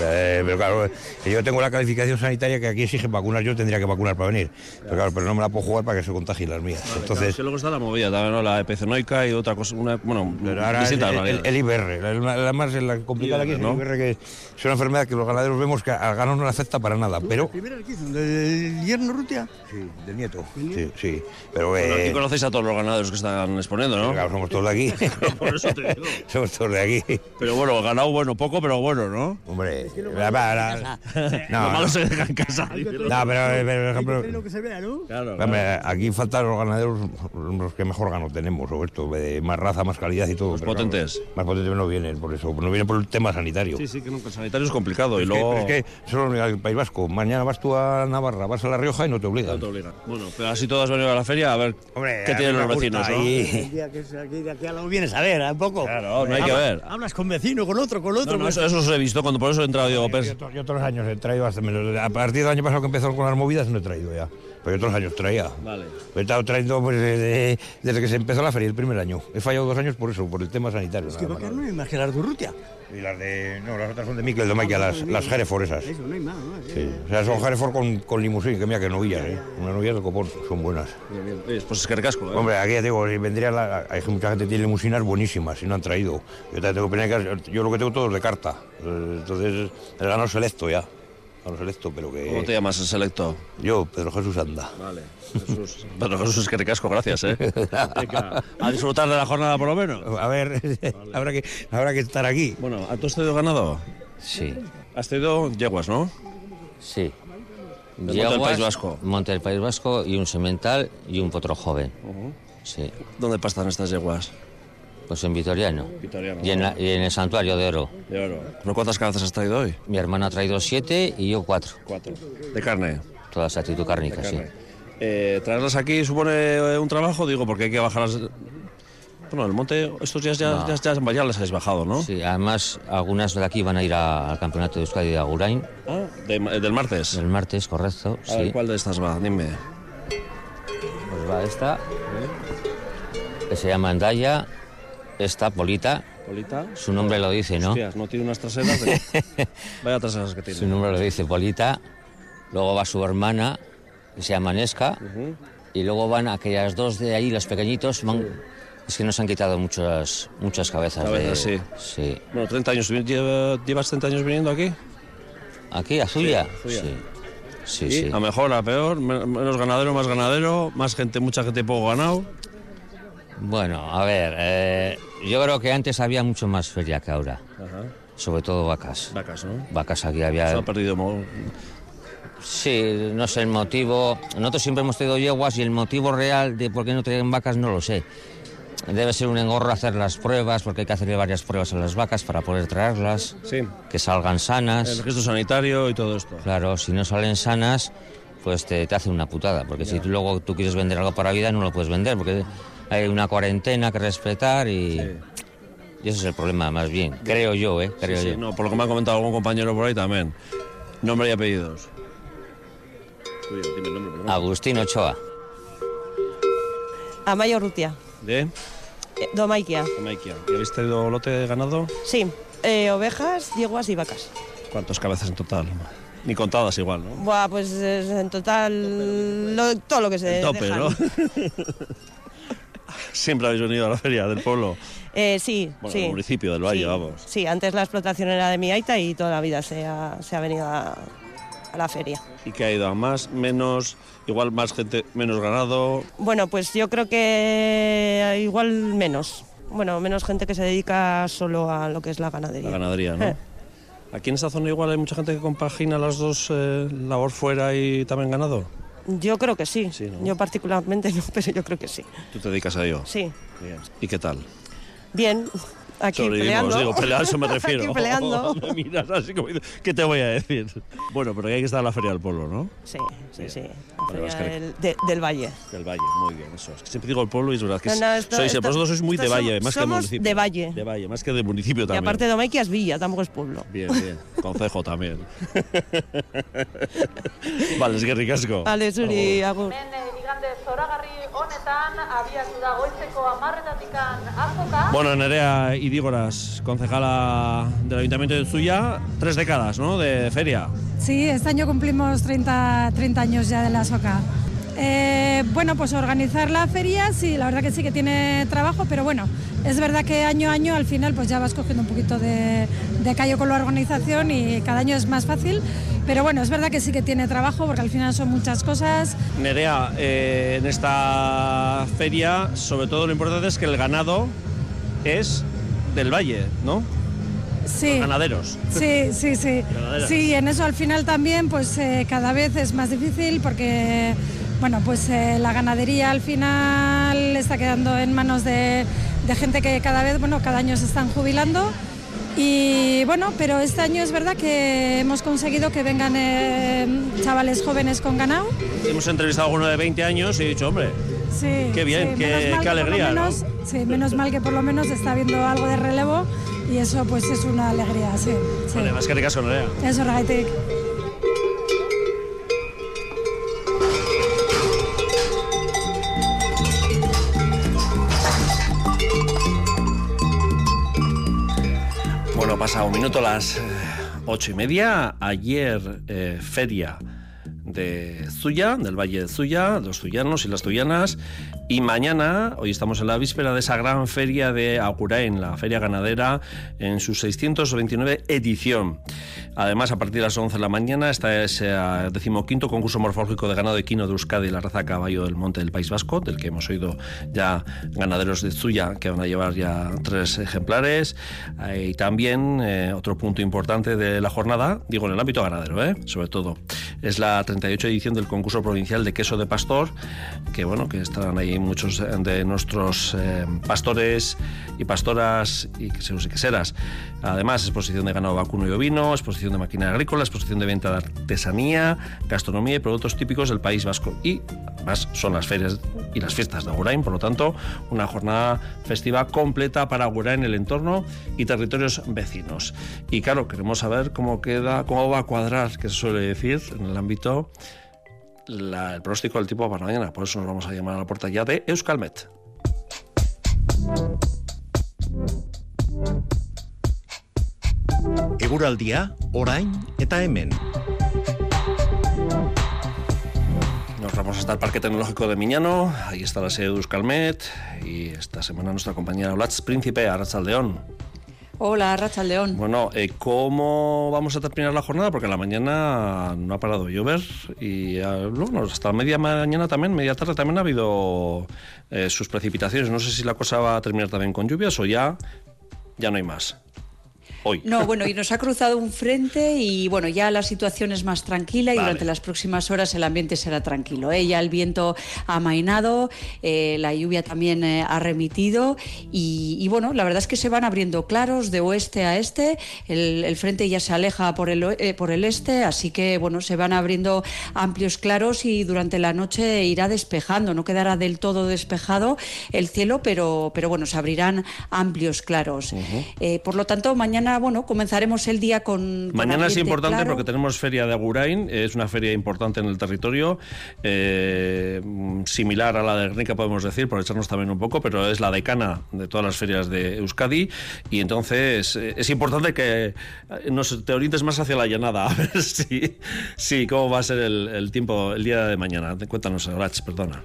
Eh, pero claro, yo tengo la calificación sanitaria que aquí exigen vacunar, yo tendría que vacunar para venir. Pero claro, pero no me la puedo jugar para que se contagien las mías. Claro, Entonces, es que luego está la movida también, ¿no? La epicenoica y otra cosa, una, bueno, Pero ahora el, el- el IBR, la, la más la complicada aquí es el ¿no? IBR, que es una enfermedad que los ganaderos vemos que al ganado no le afecta para nada, pero... ¿Del yerno Rutia? Sí, del nieto. Sí, sí. Pero eh, aquí conocéis a todos los ganaderos que están exponiendo, ¿no? Claro, somos todos de aquí. Por eso te digo. somos todos de aquí. Pero bueno, ganado bueno, poco, pero bueno, ¿no? Hombre, la, la- la- Lo malo se deja en casa. No, pero, pero, por ejemplo, Lo que se vea, ¿no? Claro, Hombre, aquí faltan los ganaderos los que mejor gano tenemos, o esto, de más raza, más calidad y todo. Más pero claro, potentes. más potentes no vienen, por eso, no vienen por el tema sanitario. Sí, sí, que nunca sanitario es complicado. y Es que- luego. es que solo en el País Vasco. Mañana vas tú a Navarra, vas a La Rioja y no te obligan. No te obligan. Bueno, pero así todos has venido a la feria a ver Hombre, qué a tienen los vecinos, ¿no? ahí. El día que es aquí, de aquí a lo vienes a ver, ¿eh? un poco. Claro, no hay que ver. Hablas con vecino, con otro, con otro. No, no, pues- eso, eso os he visto, cuando por eso he entrado Diego Pérez. Yo, to- yo todos los años he traído hasta menos. A partir del año pasado que empezó con las movidas no he traído ya. Pero yo todos los años traía. Vale. He estado trayendo pues, desde, desde que se empezó la feria, el primer año. He fallado dos años por eso, por el tema sanitario. Es que vacas no hay más que las de Urrutia. Y las de. No, las otras son de Miquel, de Maikia, las, las Hereford esas. Eso, no hay más. ¿no? Sí. O sea, son Hereford con, con limusín, que mira que novillas, ¿eh? Una novilla del copón, son buenas. Bien, bien. Oye, Pues es que recasco, ¿eh? Hombre, aquí ya digo, si vendría la, hay mucha gente que tiene limusinas buenísimas y no han traído. Yo tengo yo lo que tengo todo es de carta. Eh, Entonces, el ganado selecto ya. Ganado selecto, pero que. ¿Cómo te llamas el selecto? Yo, Pedro Jesús Anda. Vale. Jesús. Pedro Jesús, es que recasco, gracias, ¿eh? A disfrutar de la jornada por lo menos. A ver, habrá, que, habrá que estar aquí. Bueno, ¿tú has tenido ganado? Sí, Has tenido yeguas, ¿no? sí. Del Monte del Yeguas, País Vasco. Monte del País Vasco y un semental y un potro joven. Sí, ¿Dónde pastan estas yeguas? Pues en Vitoriano. Vitoriano. Y en, la- y en el santuario de oro. De oro. ¿Pero cuántas cabezas has traído hoy? Mi hermana ha traído siete y yo cuatro. Cuatro. ¿De carne? Todas actitud cárnica, sí. Eh, traerlas aquí supone eh, un trabajo, digo, porque hay que bajarlas. Bueno, el monte, estos días ya, No. ya, ya, ya les habéis bajado, ¿no? Sí, además algunas de aquí van a ir a- al campeonato de Euskadi de Agurain. Ah, de- del martes. El martes, correcto. A ver. ¿cuál de estas va? Dime. Pues va esta, que se llama Andaya, esta, Polita. ¿Polita? Su nombre lo dice, ¿no? Hostias, no tiene unas traseras. de- Vaya traseras que tiene. Su nombre lo dice, Polita. Luego va su hermana, que se llama Nesca. Y luego van aquellas dos de ahí, los pequeñitos. van- Es que nos han quitado muchas, muchas cabezas. Cabezas, de, sí. sí. Bueno, 30 años. ¿Lleva- ¿Llevas 30 años viniendo aquí? ¿Aquí, a Zuya? Sí, Zuya. Sí. Sí, ¿Y sí. A mejor, a peor, men- menos ganadero, más ganadero, más gente, mucha gente poco ganado. Bueno, a ver, eh, yo creo que antes había mucho más feria que ahora. Ajá. Sobre todo vacas. Vacas, ¿no? Vacas aquí había... Se ha perdido. Sí, no sé el motivo. Nosotros siempre hemos tenido yeguas y el motivo real de por qué no traen vacas no lo sé. Debe ser un engorro hacer las pruebas, porque hay que hacerle varias pruebas a las vacas para poder traerlas, Sí. que salgan sanas. El registro sanitario y todo esto. Claro, si no salen sanas, pues te, te hace una putada, porque si tú luego tú quieres vender algo para vida no lo puedes vender, porque hay una cuarentena que respetar y, y ese es el problema más bien, creo yo, ¿eh? Creo Sí, sí, yo. no, por lo que me ha comentado algún compañero por ahí también. Nombre y apellidos. Uy, dime el nombre, perdón. Agustín Ochoa. Amayo Rutia, ¿De? eh, Domaikia. Jamaica. ¿Y habéis traído lote de ganado? Sí, eh, ovejas, yeguas y vacas. ¿Cuántas cabezas en total? Ni contadas igual, ¿no? Buah, pues en total lo- todo lo que se El tope, dejan. ¿no? Siempre habéis venido a la feria del pueblo. Eh, sí, Bueno, sí. del municipio del Valle, Sí, vamos. Sí, antes la explotación era de mi aita y toda la vida se ha, se ha venido a, a la feria. ¿Y qué ha ido a más, menos, igual más gente, menos ganado? Bueno, pues yo creo que igual menos. Bueno, menos gente que se dedica solo a lo que es la ganadería. La ganadería, ¿no? Eh. Aquí en esta zona igual hay mucha gente que compagina las dos, eh, labor fuera y también ganado. Yo creo que sí. ¿no? Yo particularmente no, pero yo creo que sí. ¿Tú te dedicas a ello? Sí. Bien. ¿Y qué tal? Bien, aquí Sobrevivimos, peleando. digo, pelear, a eso me refiero. aquí peleando. Me miras así como diciendo, ¿qué te voy a decir? Bueno, pero hay que estar en la feria del pueblo, ¿no? Sí, sí, sí. Que- Del, de- del Valle. Del Valle, muy bien, eso. Es que siempre digo el pueblo y es verdad que No, es- no, esto- sois, esto- vosotros sois muy de Valle, más que de municipio. de Valle. De Valle, más que de municipio Y también. aparte de Domaikia es villa, tampoco es pueblo. Bien, bien. Concejo también. vale, es que ricasco. Vale, Suri, agur. Bueno, Nerea Idígoras, concejala del Ayuntamiento de Zuya, tres décadas, ¿no?, de feria. Sí, este año cumplimos 30, 30 años ya de la SOCA. Eh, bueno, pues organizar la feria, sí, la verdad que sí que tiene trabajo, pero bueno, es verdad que año a año al final pues ya vas cogiendo un poquito de, de callo con la organización y cada año es más fácil, pero bueno, es verdad que sí que tiene trabajo porque al final son muchas cosas. Nerea, eh, en esta feria, sobre todo lo importante es que el ganado es del valle, ¿no? Sí. Ganaderos. Sí, sí, sí. Ganaderas. Sí, en eso al final también pues eh, cada vez es más difícil porque bueno, pues eh, la ganadería al final está quedando en manos de, de gente que cada vez, bueno, cada año se están jubilando. Y bueno, pero este año es verdad que hemos conseguido que vengan eh, chavales jóvenes con ganado. Hemos entrevistado a alguno de 20 años y he dicho, hombre, Sí, Qué bien, sí, qué- qué alegría, ¿no? menos- Sí, menos mal que por lo menos está habiendo algo de relevo y eso pues es una alegría, sí. sí. vale, más que ricasco, Nerea. Eso, Ragaitik. Bueno, pasa un minuto las eh, ocho y media. Ayer, eh, feria de Zuya, del Valle de Zuya, los zuyanos y las zuyanas. Y mañana, hoy estamos en la víspera de esa gran feria de Agurain, la feria ganadera, en su 629 edición. Además, a partir de las 11 de la mañana está ese eh, decimoquinto concurso morfológico de ganado equino de Euskadi, la raza caballo del monte del País Vasco, del que hemos oído ya ganaderos de Zuya que van a llevar ya tres ejemplares. Eh, y también eh, otro punto importante de la jornada, digo en el ámbito ganadero, ¿eh? sobre todo, es la 38 edición del concurso provincial de queso de pastor, que bueno, que estarán ahí muchos de nuestros eh, pastores y pastoras y queseros y queseras. Además, exposición de ganado vacuno y ovino, exposición de máquina agrícola, exposición de venta de artesanía, gastronomía y productos típicos del País Vasco. Y además son las ferias y las fiestas de Agurain, por lo tanto, una jornada festiva completa para Agurain, el entorno y territorios vecinos. Y claro, queremos saber cómo queda, cómo va a cuadrar, que se suele decir en el ámbito la- el pronóstico del tipo para mañana. Por eso nos vamos a llamar a la puerta ya de Euskalmet. Eguraldia, orain eta hemen. Nos vamos hasta el Parque Tecnológico de Miñano, ahí está la sede de Euskalmet y esta semana nuestra compañera Blatz Príncipe, Arrachaldeón. Hola, Racha León. Bueno, eh, ¿cómo vamos a terminar la jornada? Porque en la mañana no ha parado de y eh, bueno, hasta media mañana también, media tarde también ha habido eh, sus precipitaciones. No sé si la cosa va a terminar también con lluvias o ya, ya no hay más. Hoy. No, bueno, y nos ha cruzado un frente y bueno, ya la situación es más tranquila y Vale. durante las próximas horas el ambiente será tranquilo. ¿eh? Ya el viento ha amainado, eh, la lluvia también eh, ha remitido y, y, bueno, la verdad es que se van abriendo claros de oeste a este, el, el frente ya se aleja por el, eh, por el este, así que bueno, se van abriendo amplios claros y durante la noche irá despejando, no quedará del todo despejado el cielo, pero, pero bueno, se abrirán amplios claros. Por lo tanto, mañana, bueno, comenzaremos el día con. con Mañana es ambiente importante claro. porque tenemos feria de Agurain, es una feria importante en el territorio, eh, similar a la de Guernica podemos decir, por echarnos también un poco, pero es la decana de todas las ferias de Euskadi y entonces eh, es importante que eh, nos te orientes más hacia la llanada, a ver si, si cómo va a ser el, el tiempo el día de mañana. Cuéntanos, Rach, perdona.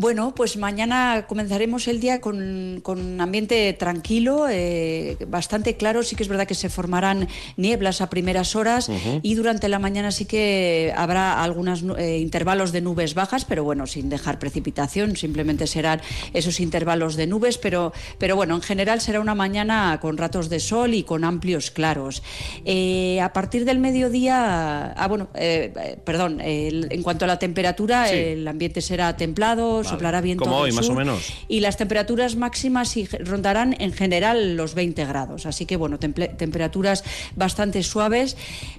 Bueno, pues mañana comenzaremos el día con, con ambiente tranquilo, eh, bastante claro. Sí que es verdad que se formarán nieblas a primeras horas y durante la mañana sí que habrá algunos intervalos de nubes bajas, pero bueno, sin dejar precipitación. Simplemente serán esos intervalos de nubes, pero, pero bueno, en general será una mañana con ratos de sol y con amplios claros. Eh, a partir del mediodía, ah, bueno, eh, eh, perdón, en cuanto a la temperatura, Sí. el ambiente será templado, Vale. soplará viento Como del hoy, más sur o menos. y las temperaturas máximas rondarán en general los 20 grados. Así que, bueno, temperaturas bastante suaves.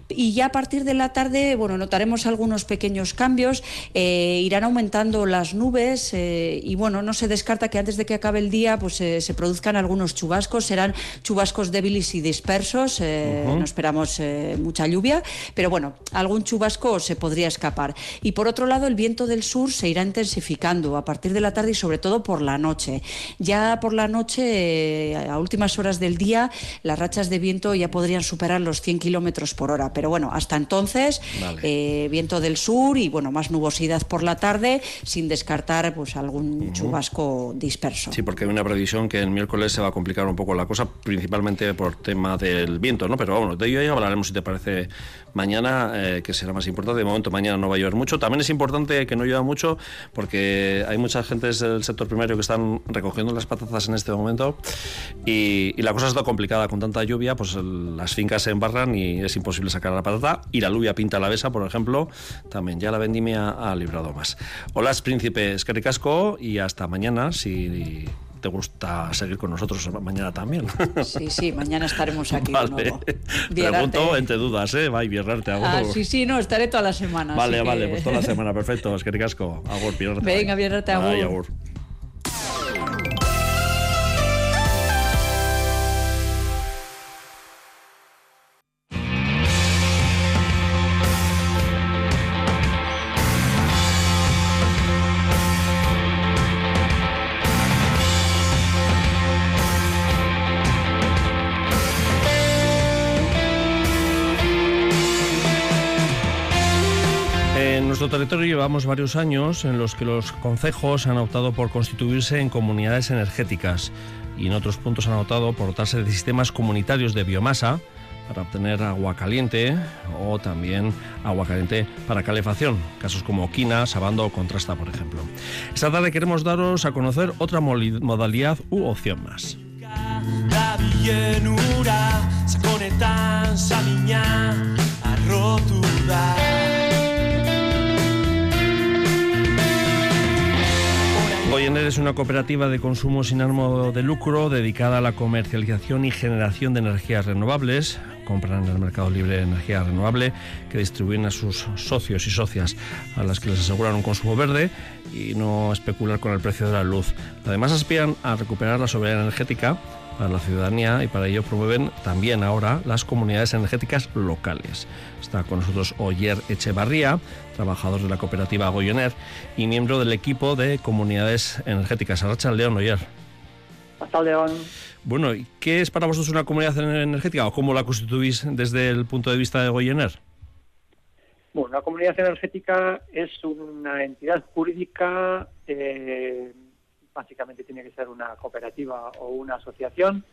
Y ya a partir de la tarde, bueno, notaremos algunos pequeños cambios. eh, irán aumentando las nubes eh, y, bueno, no se descarta que antes de que acabe el día, pues eh, se produzcan algunos chubascos. Serán chubascos débiles y dispersos. No esperamos mucha lluvia, pero bueno, algún chubasco se podría escapar. Y por otro lado, el viento del sur se irá intensificando a partir de la tarde y sobre todo por la noche. Ya por la noche, eh, a últimas horas del día, las rachas de viento ya podrían superar los 100 kilómetros por hora. Pero bueno, hasta entonces, Vale. eh, viento del sur y bueno, más nubosidad por la tarde, sin descartar pues algún chubasco disperso. Sí, porque hay una previsión que el miércoles se va a complicar un poco la cosa, principalmente por tema del viento, ¿no? Pero bueno, de ello ya hablaremos, si te parece, mañana, eh, que será más importante. De momento, mañana no va a llover mucho. También es importante que no llueva mucho, porque hay mucha gente del sector primario que están recogiendo las patatas en este momento y, la cosa está complicada con tanta lluvia, pues las fincas se embarran y es imposible sacar la patata. Y la lluvia pinta la besa, por ejemplo, también ya la vendimia ha librado más. Hola, príncipe Escaricasco, y hasta mañana, si te gusta seguir con nosotros mañana también. Sí, sí, mañana estaremos aquí de Vale. nuevo. Bien, Pregunto entre dudas, ¿eh? Va, y biernarte, agur. Ah, sí, sí, no, estaré toda la semana. Vale, vale, que- pues toda la semana, perfecto. Escaricasco, agur, biernarte. Venga, biernarte, agur. Ay, agur. Territorio llevamos varios años en los que los concejos han optado por constituirse en comunidades energéticas y en otros puntos han optado por dotarse de sistemas comunitarios de biomasa para obtener agua caliente o también agua caliente para calefacción, casos como Quina, Sabando o Contrasta, por ejemplo. Esta tarde queremos daros a conocer otra modalidad u opción más. Sakonetan Goyener es una cooperativa de consumo sin ánimo de lucro dedicada a la comercialización y generación de energías renovables. Compran en el mercado libre energía renovable que distribuyen a sus socios y socias a las que les aseguran un consumo verde y no especular con el precio de la luz. Además aspiran a recuperar la soberanía energética para la ciudadanía y para ello promueven también ahora las comunidades energéticas locales. Está con nosotros Oyer Echevarría, trabajador de la cooperativa Goyener y miembro del equipo de comunidades energéticas. Arracha León Oyer. Hasta León. Bueno, ¿y ¿qué es para vosotros una comunidad energética o cómo la constituís desde el punto de vista de Goyener? Bueno, una comunidad energética es una entidad jurídica, eh, básicamente tiene que ser una cooperativa o una asociación,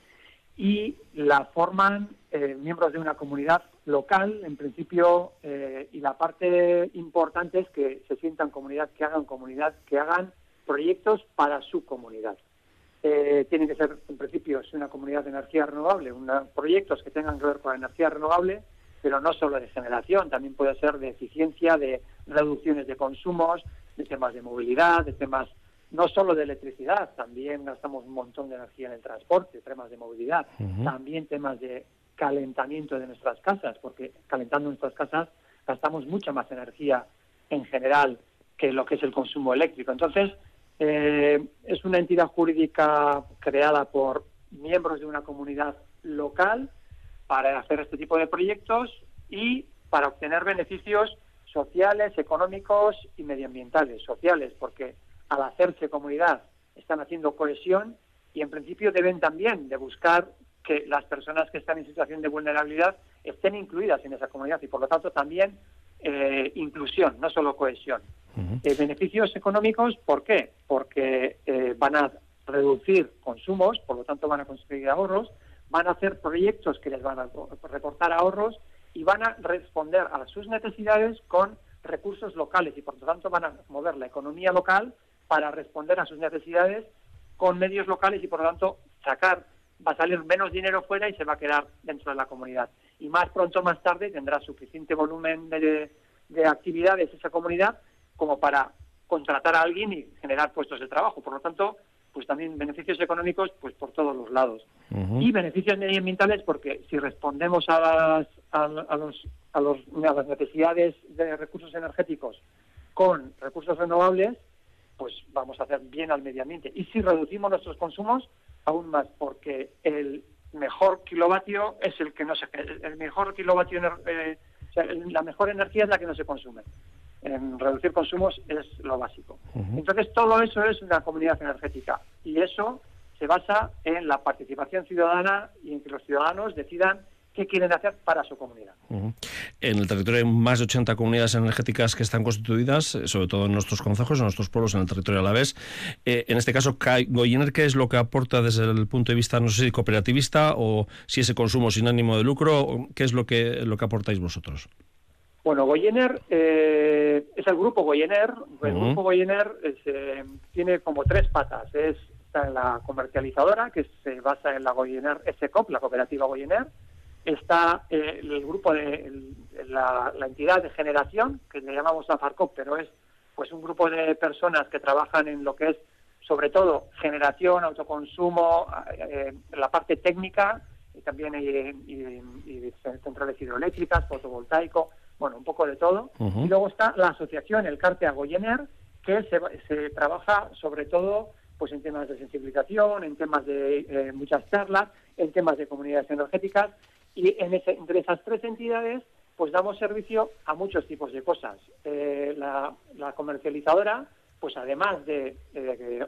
y la forman eh, miembros de una comunidad local, en principio, eh, y la parte importante es que se sientan comunidad, que hagan comunidad, que hagan proyectos para su comunidad. Eh, tiene que ser, en principio, es una comunidad de energía renovable, una- proyectos que tengan que ver con la energía renovable, pero no solo de generación, también puede ser de eficiencia, de reducciones de consumos, de temas de movilidad, de temas no solo de electricidad, también gastamos un montón de energía en el transporte, temas de movilidad, también temas de calentamiento de nuestras casas, porque calentando nuestras casas gastamos mucha más energía en general que lo que es el consumo eléctrico. Entonces, eh, es una entidad jurídica creada por miembros de una comunidad local para hacer este tipo de proyectos y para obtener beneficios sociales, económicos y medioambientales. Sociales, porque al hacerse comunidad están haciendo cohesión y en principio deben también de buscar que las personas que están en situación de vulnerabilidad estén incluidas en esa comunidad y por lo tanto también eh, inclusión, no solo cohesión. Eh, beneficios económicos, ¿por qué? Porque eh, van a reducir consumos, por lo tanto van a conseguir ahorros, van a hacer proyectos que les van a reportar ahorros y van a responder a sus necesidades con recursos locales y por lo tanto van a mover la economía local para responder a sus necesidades con medios locales y por lo tanto sacar va a salir menos dinero fuera y se va a quedar dentro de la comunidad. Y más pronto o más tarde tendrá suficiente volumen de, de actividades esa comunidad como para contratar a alguien y generar puestos de trabajo. Por lo tanto, pues también beneficios económicos pues por todos los lados. Y beneficios medioambientales porque si respondemos a las, a, a los, a, los, a las necesidades de recursos energéticos con recursos renovables, pues vamos a hacer bien al medio ambiente. Y si reducimos nuestros consumos, aún más, porque el mejor kilovatio es el que no se... El mejor kilovatio... eh, o sea, la mejor energía es la que no se consume. En reducir consumos es lo básico. Entonces, todo eso es una comunidad energética. Y eso se basa en la participación ciudadana y en que los ciudadanos decidan qué quieren hacer para su comunidad. En el territorio hay más de 80 comunidades energéticas que están constituidas, eh, sobre todo en nuestros concejos, en nuestros pueblos, en el territorio alavés. Eh, en este caso, Ca- Goyener, ¿qué es lo que aporta desde el punto de vista, no sé si cooperativista o si ese consumo sin ánimo de lucro? ¿Qué es lo que, lo que aportáis vosotros? Bueno, Goyener eh, es el grupo Goyener. El grupo Goyener es, eh, tiene como tres patas. Es, está en la comercializadora, que se basa en la Goyener SCOP, la cooperativa Goyener. Está eh, el grupo de el- la, la entidad de generación, que le llamamos la FARCOP, pero es pues un grupo de personas que trabajan en lo que es sobre todo generación, autoconsumo, eh, la parte técnica, y también eh, y- y centrales hidroeléctricas, fotovoltaico, bueno, un poco de todo. Y luego está la asociación, el Cartea Goyener, que se, se trabaja sobre todo pues en temas de sensibilización, en temas de eh, muchas charlas, en temas de comunidades energéticas y en ese- entre esas tres entidades pues damos servicio a muchos tipos de cosas. Eh, la, comercializadora, pues además de,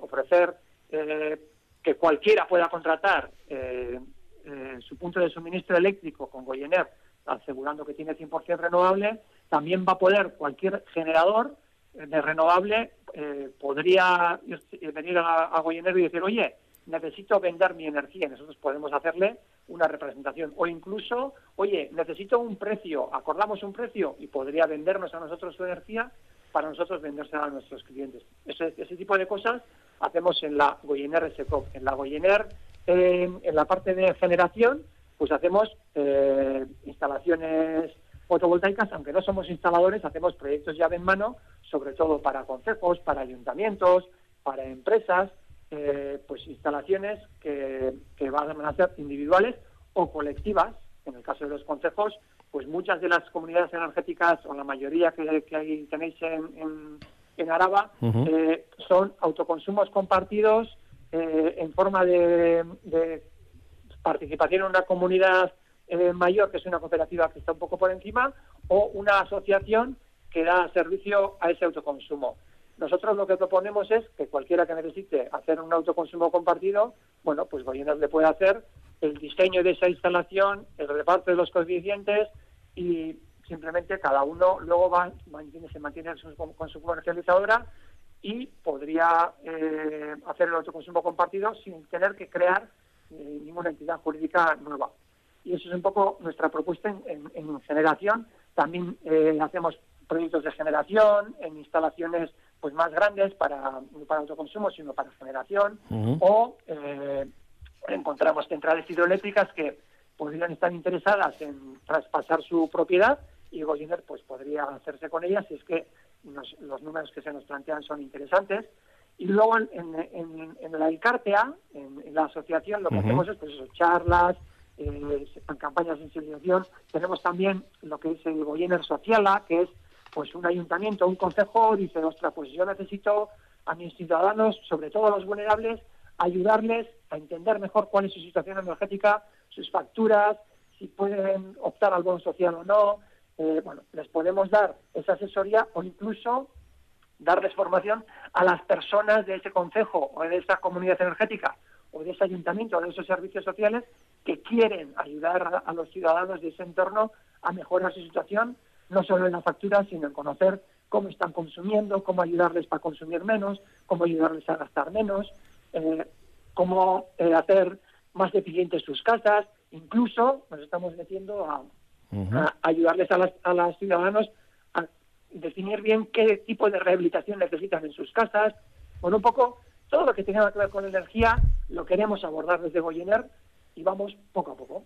ofrecer eh, que cualquiera pueda contratar eh, eh, su punto de suministro eléctrico con Goyener, asegurando que tiene 100% renovable, también va a poder cualquier generador de renovable eh, podría ir- venir a, a y decir, oye, necesito vender mi energía. Nosotros podemos hacerle una representación. O incluso, oye, necesito un precio, acordamos un precio y podría vendernos a nosotros su energía para nosotros vendérsela a nuestros clientes. Ese, ese tipo de cosas hacemos en la Goyener SECOP. En la Goyener, eh, en la parte de generación, pues hacemos eh, instalaciones fotovoltaicas, aunque no somos instaladores, hacemos proyectos llave en mano, sobre todo para consejos, para ayuntamientos, para empresas, eh, pues instalaciones que, que van a ser individuales o colectivas. En el caso de los consejos, pues muchas de las comunidades energéticas, o la mayoría que, tenéis en, en, en Araba, eh, son autoconsumos compartidos eh, en forma de, de participación en una comunidad eh, mayor, que es una cooperativa que está un poco por encima, o una asociación que da servicio a ese autoconsumo. Nosotros lo que proponemos es que cualquiera que necesite hacer un autoconsumo compartido, bueno, pues Goyener le puede hacer el diseño de esa instalación, el reparto de los coeficientes y simplemente cada uno luego va, se mantiene con su comercializadora y podría eh, hacer el autoconsumo compartido sin tener que crear eh, ninguna entidad jurídica nueva. Y eso es un poco nuestra propuesta en generación. También eh, hacemos proyectos de generación en instalaciones pues más grandes para para autoconsumo, sino para generación. O eh, encontramos centrales hidroeléctricas que podrían estar interesadas en traspasar su propiedad y Goyener pues podría hacerse con ellas si es que nos- los números que se nos plantean son interesantes. Y luego en, en, en- en la ICARTEA, en, en la asociación, lo que hacemos es pues eso, charlas, eh, campañas de sensibilización. Tenemos también lo que es el Goyener Sociala, que es pues un ayuntamiento, un consejo, dice, ostras, pues yo necesito a mis ciudadanos, sobre todo a los vulnerables, ayudarles a entender mejor cuál es su situación energética, sus facturas, si pueden optar al bono social o no. Eh, bueno, les podemos dar esa asesoría o incluso darles formación a las personas de ese consejo o de esa comunidad energética o de ese ayuntamiento o de esos servicios sociales que quieren ayudar a, a los ciudadanos de ese entorno a mejorar su situación, no solo en la factura, sino en conocer cómo están consumiendo, cómo ayudarles para consumir menos, cómo ayudarles a gastar menos, eh, cómo eh, hacer más eficientes sus casas, incluso nos estamos metiendo a, a ayudarles a, las, a los ciudadanos a definir bien qué tipo de rehabilitación necesitan en sus casas. Bueno, un poco todo lo que tenga que ver con energía lo queremos abordar desde Goyener y vamos poco a poco.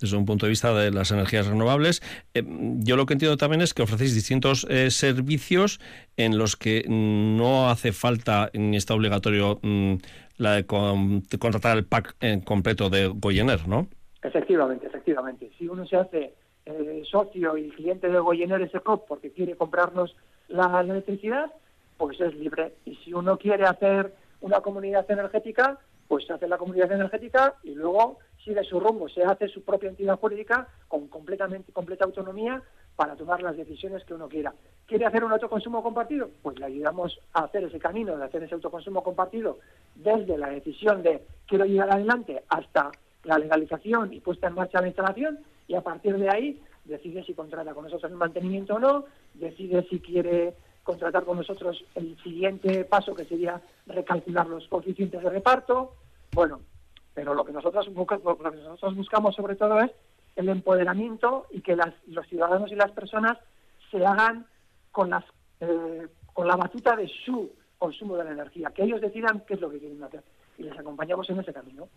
Desde un punto de vista de las energías renovables, eh, yo lo que entiendo también es que ofrecéis distintos eh, servicios en los que no hace falta ni está obligatorio mm, la de, con- de contratar el pack en completo de Goyener, ¿no? Efectivamente, efectivamente. Si uno se hace eh, socio y cliente de Goyener S.C.O.P. porque quiere comprarnos la electricidad, pues es libre. Y si uno quiere hacer una comunidad energética, pues se hace la comunidad energética y luego sigue su rumbo, se hace su propia entidad jurídica con completamente completa autonomía para tomar las decisiones que uno quiera. ¿Quiere hacer un autoconsumo compartido? Pues le ayudamos a hacer ese camino de hacer ese autoconsumo compartido desde la decisión de quiero llegar adelante hasta la legalización y puesta en marcha la instalación y a partir de ahí decide si contrata con nosotros el mantenimiento o no, decide si quiere contratar con nosotros el siguiente paso que sería recalcular los coeficientes de reparto. Bueno, pero lo que nosotros, lo que nosotros buscamos sobre todo es el empoderamiento y que las- los ciudadanos y las personas se hagan con, las, eh, con la batuta de su consumo de la energía, que ellos decidan qué es lo que quieren hacer y les acompañamos en ese camino.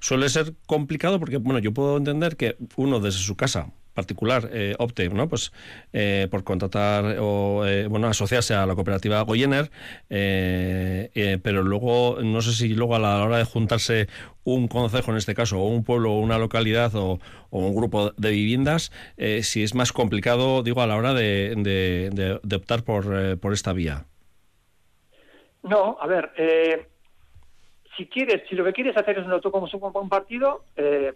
Suele ser complicado porque, bueno, yo puedo entender que uno desde su casa particular eh, opte, ¿no? Pues eh, por contratar o, eh, bueno, asociarse a la cooperativa Goyener, eh, eh, pero luego, no sé si luego a la hora de juntarse un concejo en este caso, o un pueblo, o una localidad, o, un grupo de viviendas, eh, si es más complicado, digo, a la hora de, de- optar por, por esta vía. No, a ver, si quieres, si lo que quieres hacer es un autoconsumo compartido,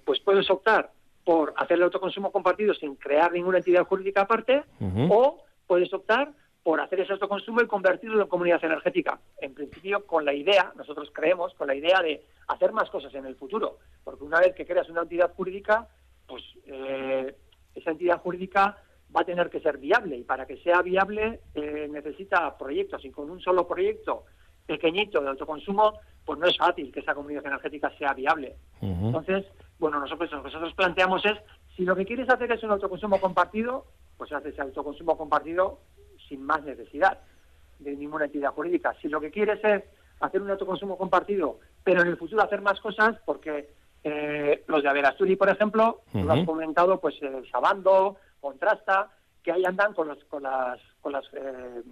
pues puedes optar por hacer el autoconsumo compartido sin crear ninguna entidad jurídica aparte, o puedes optar por hacer ese autoconsumo y convertirlo en comunidad energética. En principio, con la idea, nosotros creemos, con la idea de hacer más cosas en el futuro, porque una vez que creas una entidad jurídica, pues eh, esa entidad jurídica va a tener que ser viable y para que sea viable eh, necesita proyectos y con un solo proyecto pequeñito de autoconsumo, pues no es fácil que esa comunidad energética sea viable. Entonces, bueno, nosotros lo que nosotros planteamos es, si lo que quieres hacer es un autoconsumo compartido, pues haces autoconsumo compartido sin más necesidad de ninguna entidad jurídica. Si lo que quieres es hacer un autoconsumo compartido, pero en el futuro hacer más cosas, porque eh, los de Averasturi, por ejemplo, tú lo has Ujú. comentado, pues eh, Sabando, Contrasta, que ahí andan con, los, con las, con las eh,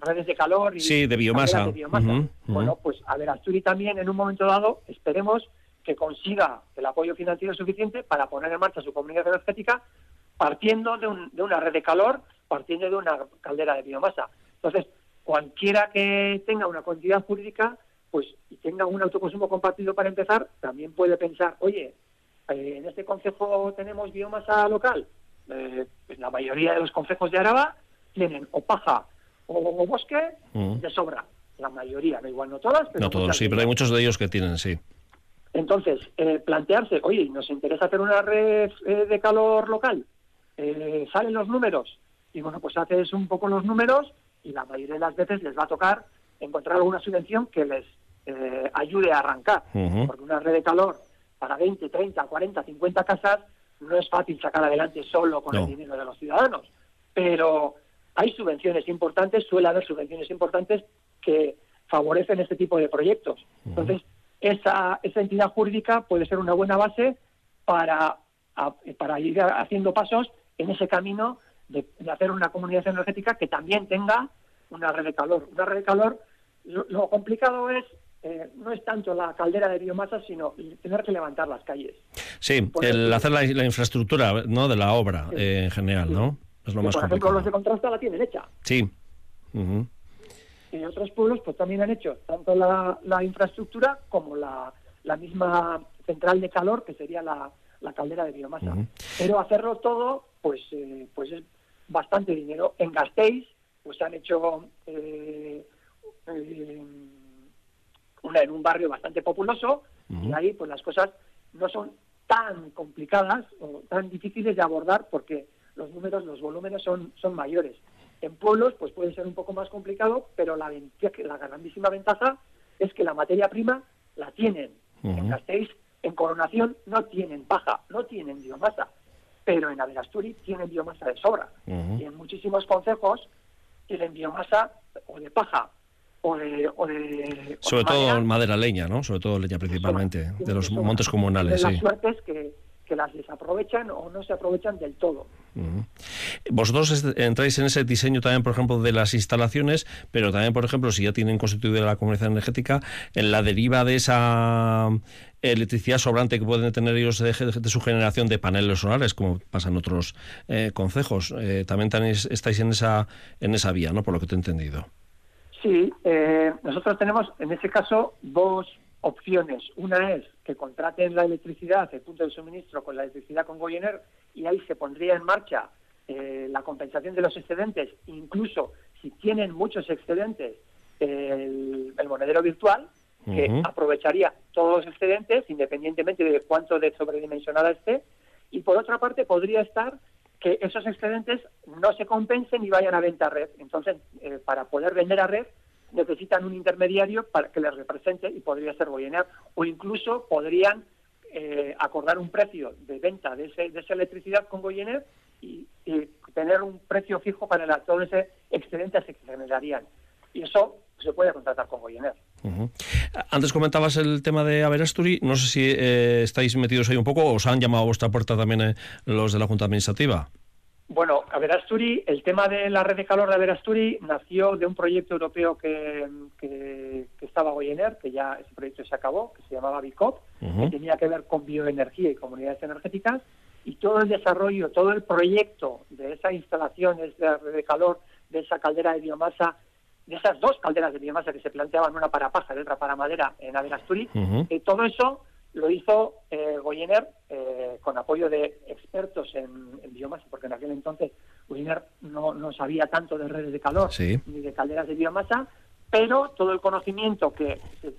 redes de calor y Sí, de biomasa. de biomasa. Ujú, ujú. Bueno, pues a ver, Asturi también en un momento dado esperemos que consiga el apoyo financiero suficiente para poner en marcha su comunidad energética partiendo de, un- de una red de calor, partiendo de una caldera de biomasa. Entonces, cualquiera que tenga una cantidad jurídica pues y tenga un autoconsumo compartido para empezar, también puede pensar, oye, eh, en este concejo tenemos biomasa local. Eh, pues la mayoría de los concejos de Araba tienen o paja o, o bosque Ujú. de sobra. La mayoría, da igual no todas, pero No todos, sí, pero hay muchos de ellos que tienen, sí. Entonces, eh, plantearse, oye, nos interesa hacer una red eh, de calor local, eh, salen los números, y bueno, pues haces un poco los números y la mayoría de las veces les va a tocar encontrar alguna subvención que les eh, ayude a arrancar, porque una red de calor para 20, 30, 40, 50 casas no es fácil sacar adelante solo con No. el dinero de los ciudadanos, pero hay subvenciones importantes, suele haber subvenciones importantes que favorecen este tipo de proyectos. Entonces, esa, esa entidad jurídica puede ser una buena base para, a- para ir haciendo pasos en ese camino de, de hacer una comunidad energética que también tenga una red de calor. Una red de calor, lo, lo complicado es, eh, no es tanto la caldera de biomasa, sino tener que levantar las calles. Sí, el ejemplo- hacer la, la infraestructura ¿no? de la obra eh, en general, ¿no? Es lo Que, más por ejemplo, complicado. los de Contrasta la tienen hecha. Sí. Y otros pueblos pues también han hecho tanto la, la infraestructura como la, la misma central de calor que sería la, la caldera de biomasa. Pero hacerlo todo pues eh, pues es bastante dinero. En Gasteiz pues han hecho eh, eh, una en un barrio bastante populoso y ahí pues las cosas no son tan complicadas o tan difíciles de abordar porque los números, los volúmenes son, son mayores. En pueblos pues puede ser un poco más complicado, pero la, la grandísima ventaja es que la materia prima la tienen. En Ujú. Gasteiz, en Coronación, no tienen paja, no tienen biomasa, pero en Averasturi tienen biomasa de sobra. Y en muchísimos concejos tienen biomasa o de paja o de... O de o Sobre de todo madera, madera leña, ¿no? Sobre todo leña principalmente, de los montes de comunales, las sí. suertes que, que las desaprovechan o no se aprovechan del todo. Vosotros entráis en ese diseño también, por ejemplo, de las instalaciones, pero también, por ejemplo, si ya tienen constituida la comunidad energética, en la deriva de esa electricidad sobrante que pueden tener ellos de, de su generación de paneles solares, como pasa en otros eh, concejos, eh, también tenéis, estáis en esa, en esa vía, ¿no? Por lo que te he entendido. Sí, eh, nosotros tenemos en ese caso dos opciones. Una es que contraten la electricidad, el punto de suministro con la electricidad con Goyener y ahí se pondría en marcha eh, la compensación de los excedentes, incluso si tienen muchos excedentes, el, el monedero virtual, que aprovecharía todos los excedentes independientemente de cuánto de sobredimensionada esté. Y por otra parte podría estar que esos excedentes no se compensen y vayan a venta a red. Entonces, eh, para poder vender a red, necesitan un intermediario para que les represente y podría ser Goyener o incluso podrían eh, acordar un precio de venta de, ese- de esa electricidad con Goyener y, tener un precio fijo para la- todo ese excedente que se generarían. Y eso se puede contratar con Goyener. Ujú. Antes comentabas el tema de Averasturi, no sé si eh, estáis metidos ahí un poco o os han llamado a vuestra puerta también eh, los de la Junta Administrativa. Bueno, Averasturi, el tema de la red de calor de Averasturi nació de un proyecto europeo que, que, que estaba Goyener, que ya ese proyecto se acabó, que se llamaba BICOP, que tenía que ver con bioenergía y comunidades energéticas, y todo el desarrollo, todo el proyecto de esa instalación, de esa red de calor, de esa caldera de biomasa, de esas dos calderas de biomasa que se planteaban, una para paja y otra para madera en Averasturi, Ujú. eh, todo eso lo hizo eh, Goyener eh, con apoyo de expertos en, en biomasa, porque en aquel entonces Goyener no, no sabía tanto de redes de calor Sí. ni de calderas de biomasa, pero todo el conocimiento que se,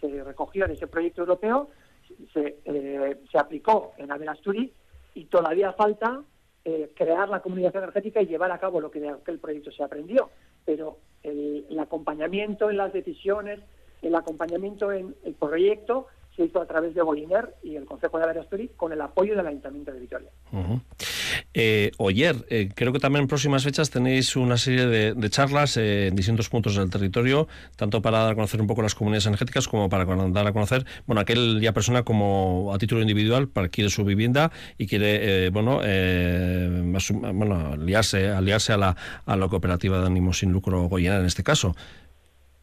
se recogió de ese proyecto europeo se, eh, se aplicó en Averasturi y todavía falta eh, crear la comunidad energética y llevar a cabo lo que de aquel proyecto se aprendió. Pero el, el acompañamiento en las decisiones, el acompañamiento en el proyecto se hizo a través de Goyener y el Consejo de Averasturi con el apoyo del Ayuntamiento de Vitoria. Ujú. Eh, Oyer, eh, creo que también en próximas fechas tenéis una serie de, charlas eh, en distintos puntos del territorio, tanto para dar a conocer un poco las comunidades energéticas como para dar a conocer, bueno, aquel ya persona como a título individual para quiere su vivienda y quiere, eh, bueno, eh, asum- bueno, aliarse, aliarse a la, a la cooperativa de ánimo sin lucro Goyener en este caso.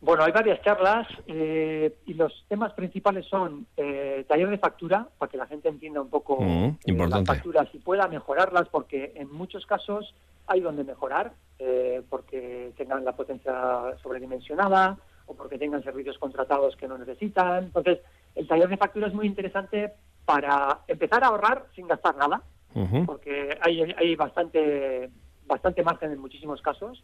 Bueno, hay varias charlas eh, y los temas principales son eh, taller de factura, para que la gente entienda un poco Ujú, eh, las facturas y pueda mejorarlas, porque en muchos casos hay donde mejorar, eh, porque tengan la potencia sobredimensionada o porque tengan servicios contratados que no necesitan. Entonces, el taller de factura es muy interesante para empezar a ahorrar sin gastar nada, porque hay, hay bastante, bastante margen en muchísimos casos.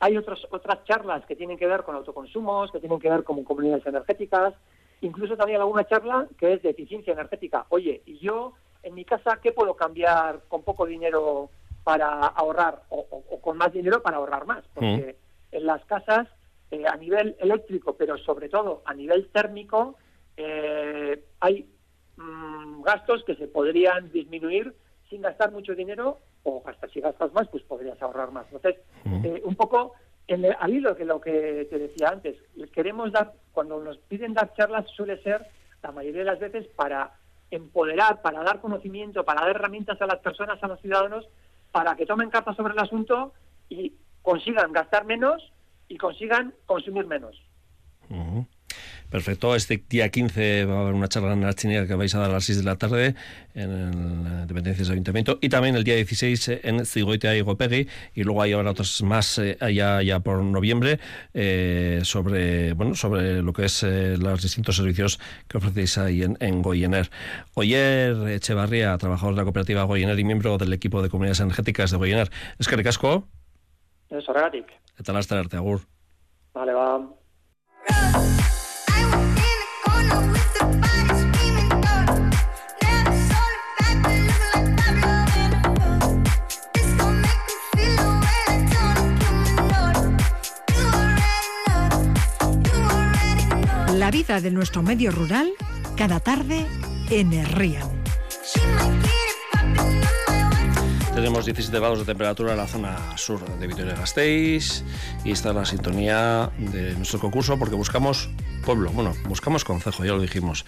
Hay otros, otras charlas que tienen que ver con autoconsumos, que tienen que ver con comunidades energéticas, incluso también alguna charla que es de eficiencia energética. Oye, ¿y yo en mi casa qué puedo cambiar con poco dinero para ahorrar o, o- o con más dinero para ahorrar más? Porque en las casas, eh, a nivel eléctrico, pero sobre todo a nivel térmico, eh, hay mm, gastos que se podrían disminuir sin gastar mucho dinero o hasta si gastas más, pues podrías ahorrar más. Entonces, eh, un poco en el- al hilo de lo que te decía antes, queremos dar, cuando nos piden dar charlas, suele ser la mayoría de las veces para empoderar, para dar conocimiento, para dar herramientas a las personas, a los ciudadanos, para que tomen cartas sobre el asunto y consigan gastar menos y consigan consumir menos. Perfecto, este día 15 va a haber una charla en la chinería que vais a dar a las 6 de la tarde en la Dependencias del Ayuntamiento y también el día 16 en Cigoitea y Gopegui y luego hay ahora otras más eh, allá ya por noviembre eh, sobre bueno sobre lo que es eh, los distintos servicios que ofrecéis ahí en, en Goyener. Oyer Echevarría, trabajador de la cooperativa Goyener y miembro del equipo de comunidades energéticas de Goyener. Es que ricasco, Eso, Regatic. eta laster arte, agur. Vale, va. La vida de nuestro medio rural cada tarde en Herrian. Tenemos 17 grados de temperatura en la zona sur de Vitoria-Gasteiz y esta es la sintonía de nuestro concurso porque buscamos pueblo, bueno, buscamos concejo, ya lo dijimos.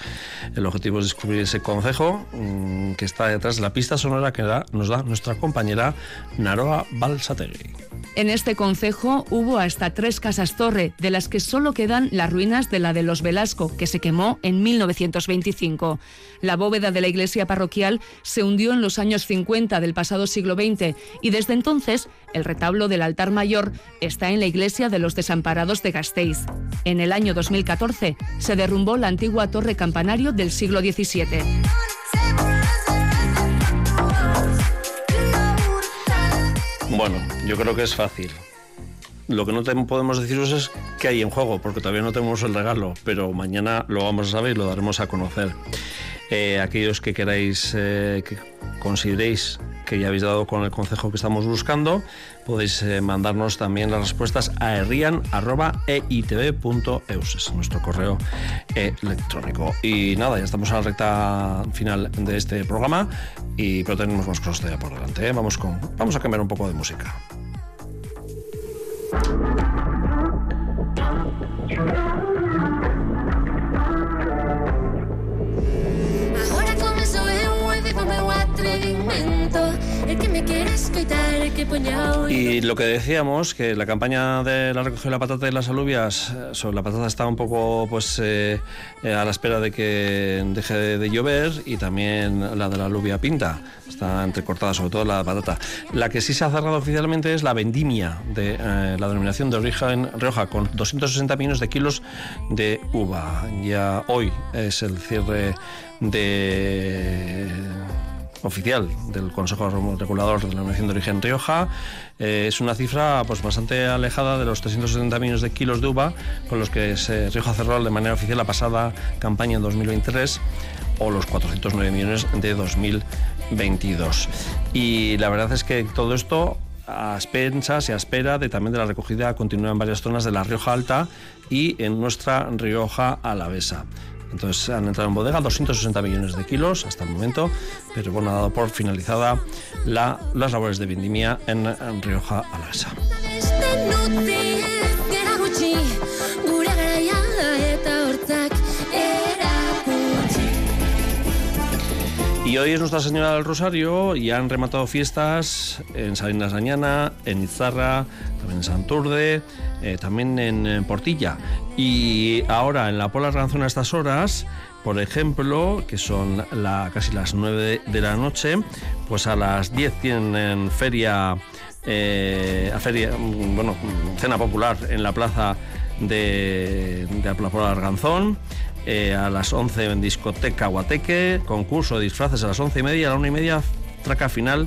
El objetivo es descubrir ese concejo mmm, que está detrás de la pista sonora que da, nos da nuestra compañera Naroa Balsategui. En este concejo hubo hasta tres casas torre, de las que solo quedan las ruinas de la de los Velasco, que se quemó en 1925. La bóveda de la iglesia parroquial se hundió en los años 50 del pasado siglo XX y desde entonces el retablo del altar mayor está en la iglesia de los desamparados de Gasteiz. En el año 2014 se derrumbó la antigua torre campanario del siglo XVII. Bueno, yo creo que es fácil. Lo que no podemos deciros es qué hay en juego, porque todavía no tenemos el regalo, pero mañana lo vamos a saber y lo daremos a conocer. Eh, aquellos que queráis, eh, consideréis que ya habéis dado con el consejo que estamos buscando, podéis eh, mandarnos también las respuestas a errian.eitv.eus, es nuestro correo electrónico. Y nada, ya estamos a la recta final de este programa, y, pero tenemos más cosas todavía por delante. ¿eh? Vamos, con, vamos a cambiar un poco de música. Y lo que decíamos, que la campaña de la recogida de la patata y las alubias, eh, sobre la patata está un poco pues eh, eh, a la espera de que deje de, llover y también la de la alubia pinta, está entrecortada sobre todo la patata. La que sí se ha cerrado oficialmente es la vendimia de la denominación de origen Rioja con 260 millones de kilos de uva. Ya hoy es el cierre de oficial del Consejo Regulador de la Denominación de Origen Rioja. Eh, es una cifra pues, bastante alejada de los 370 millones de kilos de uva con los que se Rioja cerró de manera oficial la pasada campaña en 2023 o los 409 millones de 2022. Y la verdad es que todo esto a espera de también de la recogida continúa en varias zonas de la Rioja Alta y en nuestra Rioja Alavesa. Entonces han entrado en bodega 260 millones de kilos hasta el momento, pero bueno, ha dado por finalizada la, las labores de vendimia en, Rioja Alavesa. Y hoy es Nuestra Señora del Rosario y han rematado fiestas en Salinas Añana, en Izarra, también en Santurde, eh, también en, Portilla. Y ahora en la Pola Arganzón a estas horas, por ejemplo, que son la, casi las 9 de la noche, pues a las 10 tienen feria, eh, a feria, mm, bueno, cena popular en la plaza de, de la Pola Arganzón. Eh, a las 11 en discoteca Guateque, concurso de disfraces a las 11 y media, a la 1 y media, traca final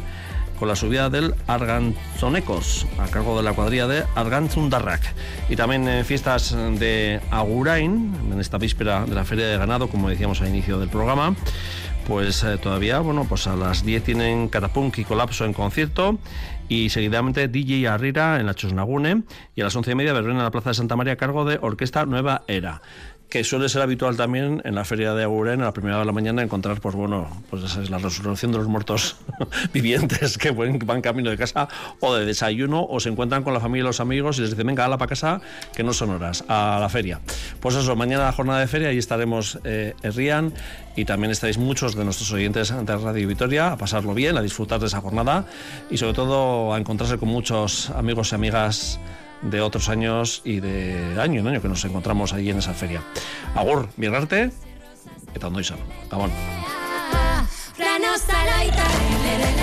con la subida del Arganzonecos, a cargo de la cuadrilla de Arganzundarrak. Y también eh, fiestas de Agurain, en esta víspera de la Feria de Ganado, como decíamos al inicio del programa. Pues eh, todavía, bueno, pues a las 10 tienen Catapunk y Colapso en concierto y seguidamente DJ Arrira en la Chosnagune y a las 11 y media verbena en la Plaza de Santa María a cargo de Orquesta Nueva Era que suele ser habitual también en la feria de Aguren a la primera de la mañana encontrar pues bueno pues esa es la resurrección de los muertos vivientes que van camino de casa o de desayuno o se encuentran con la familia y los amigos y les dicen venga a la para casa que no son horas a la feria pues eso mañana la jornada de feria y estaremos eh, en Rian y también estaréis muchos de nuestros oyentes de Radio Vitoria a pasarlo bien a disfrutar de esa jornada y sobre todo a encontrarse con muchos amigos y amigas de otros años y de año en año que nos encontramos ahí en esa feria. Agur, bien arte, eta ondo izan. Zaraita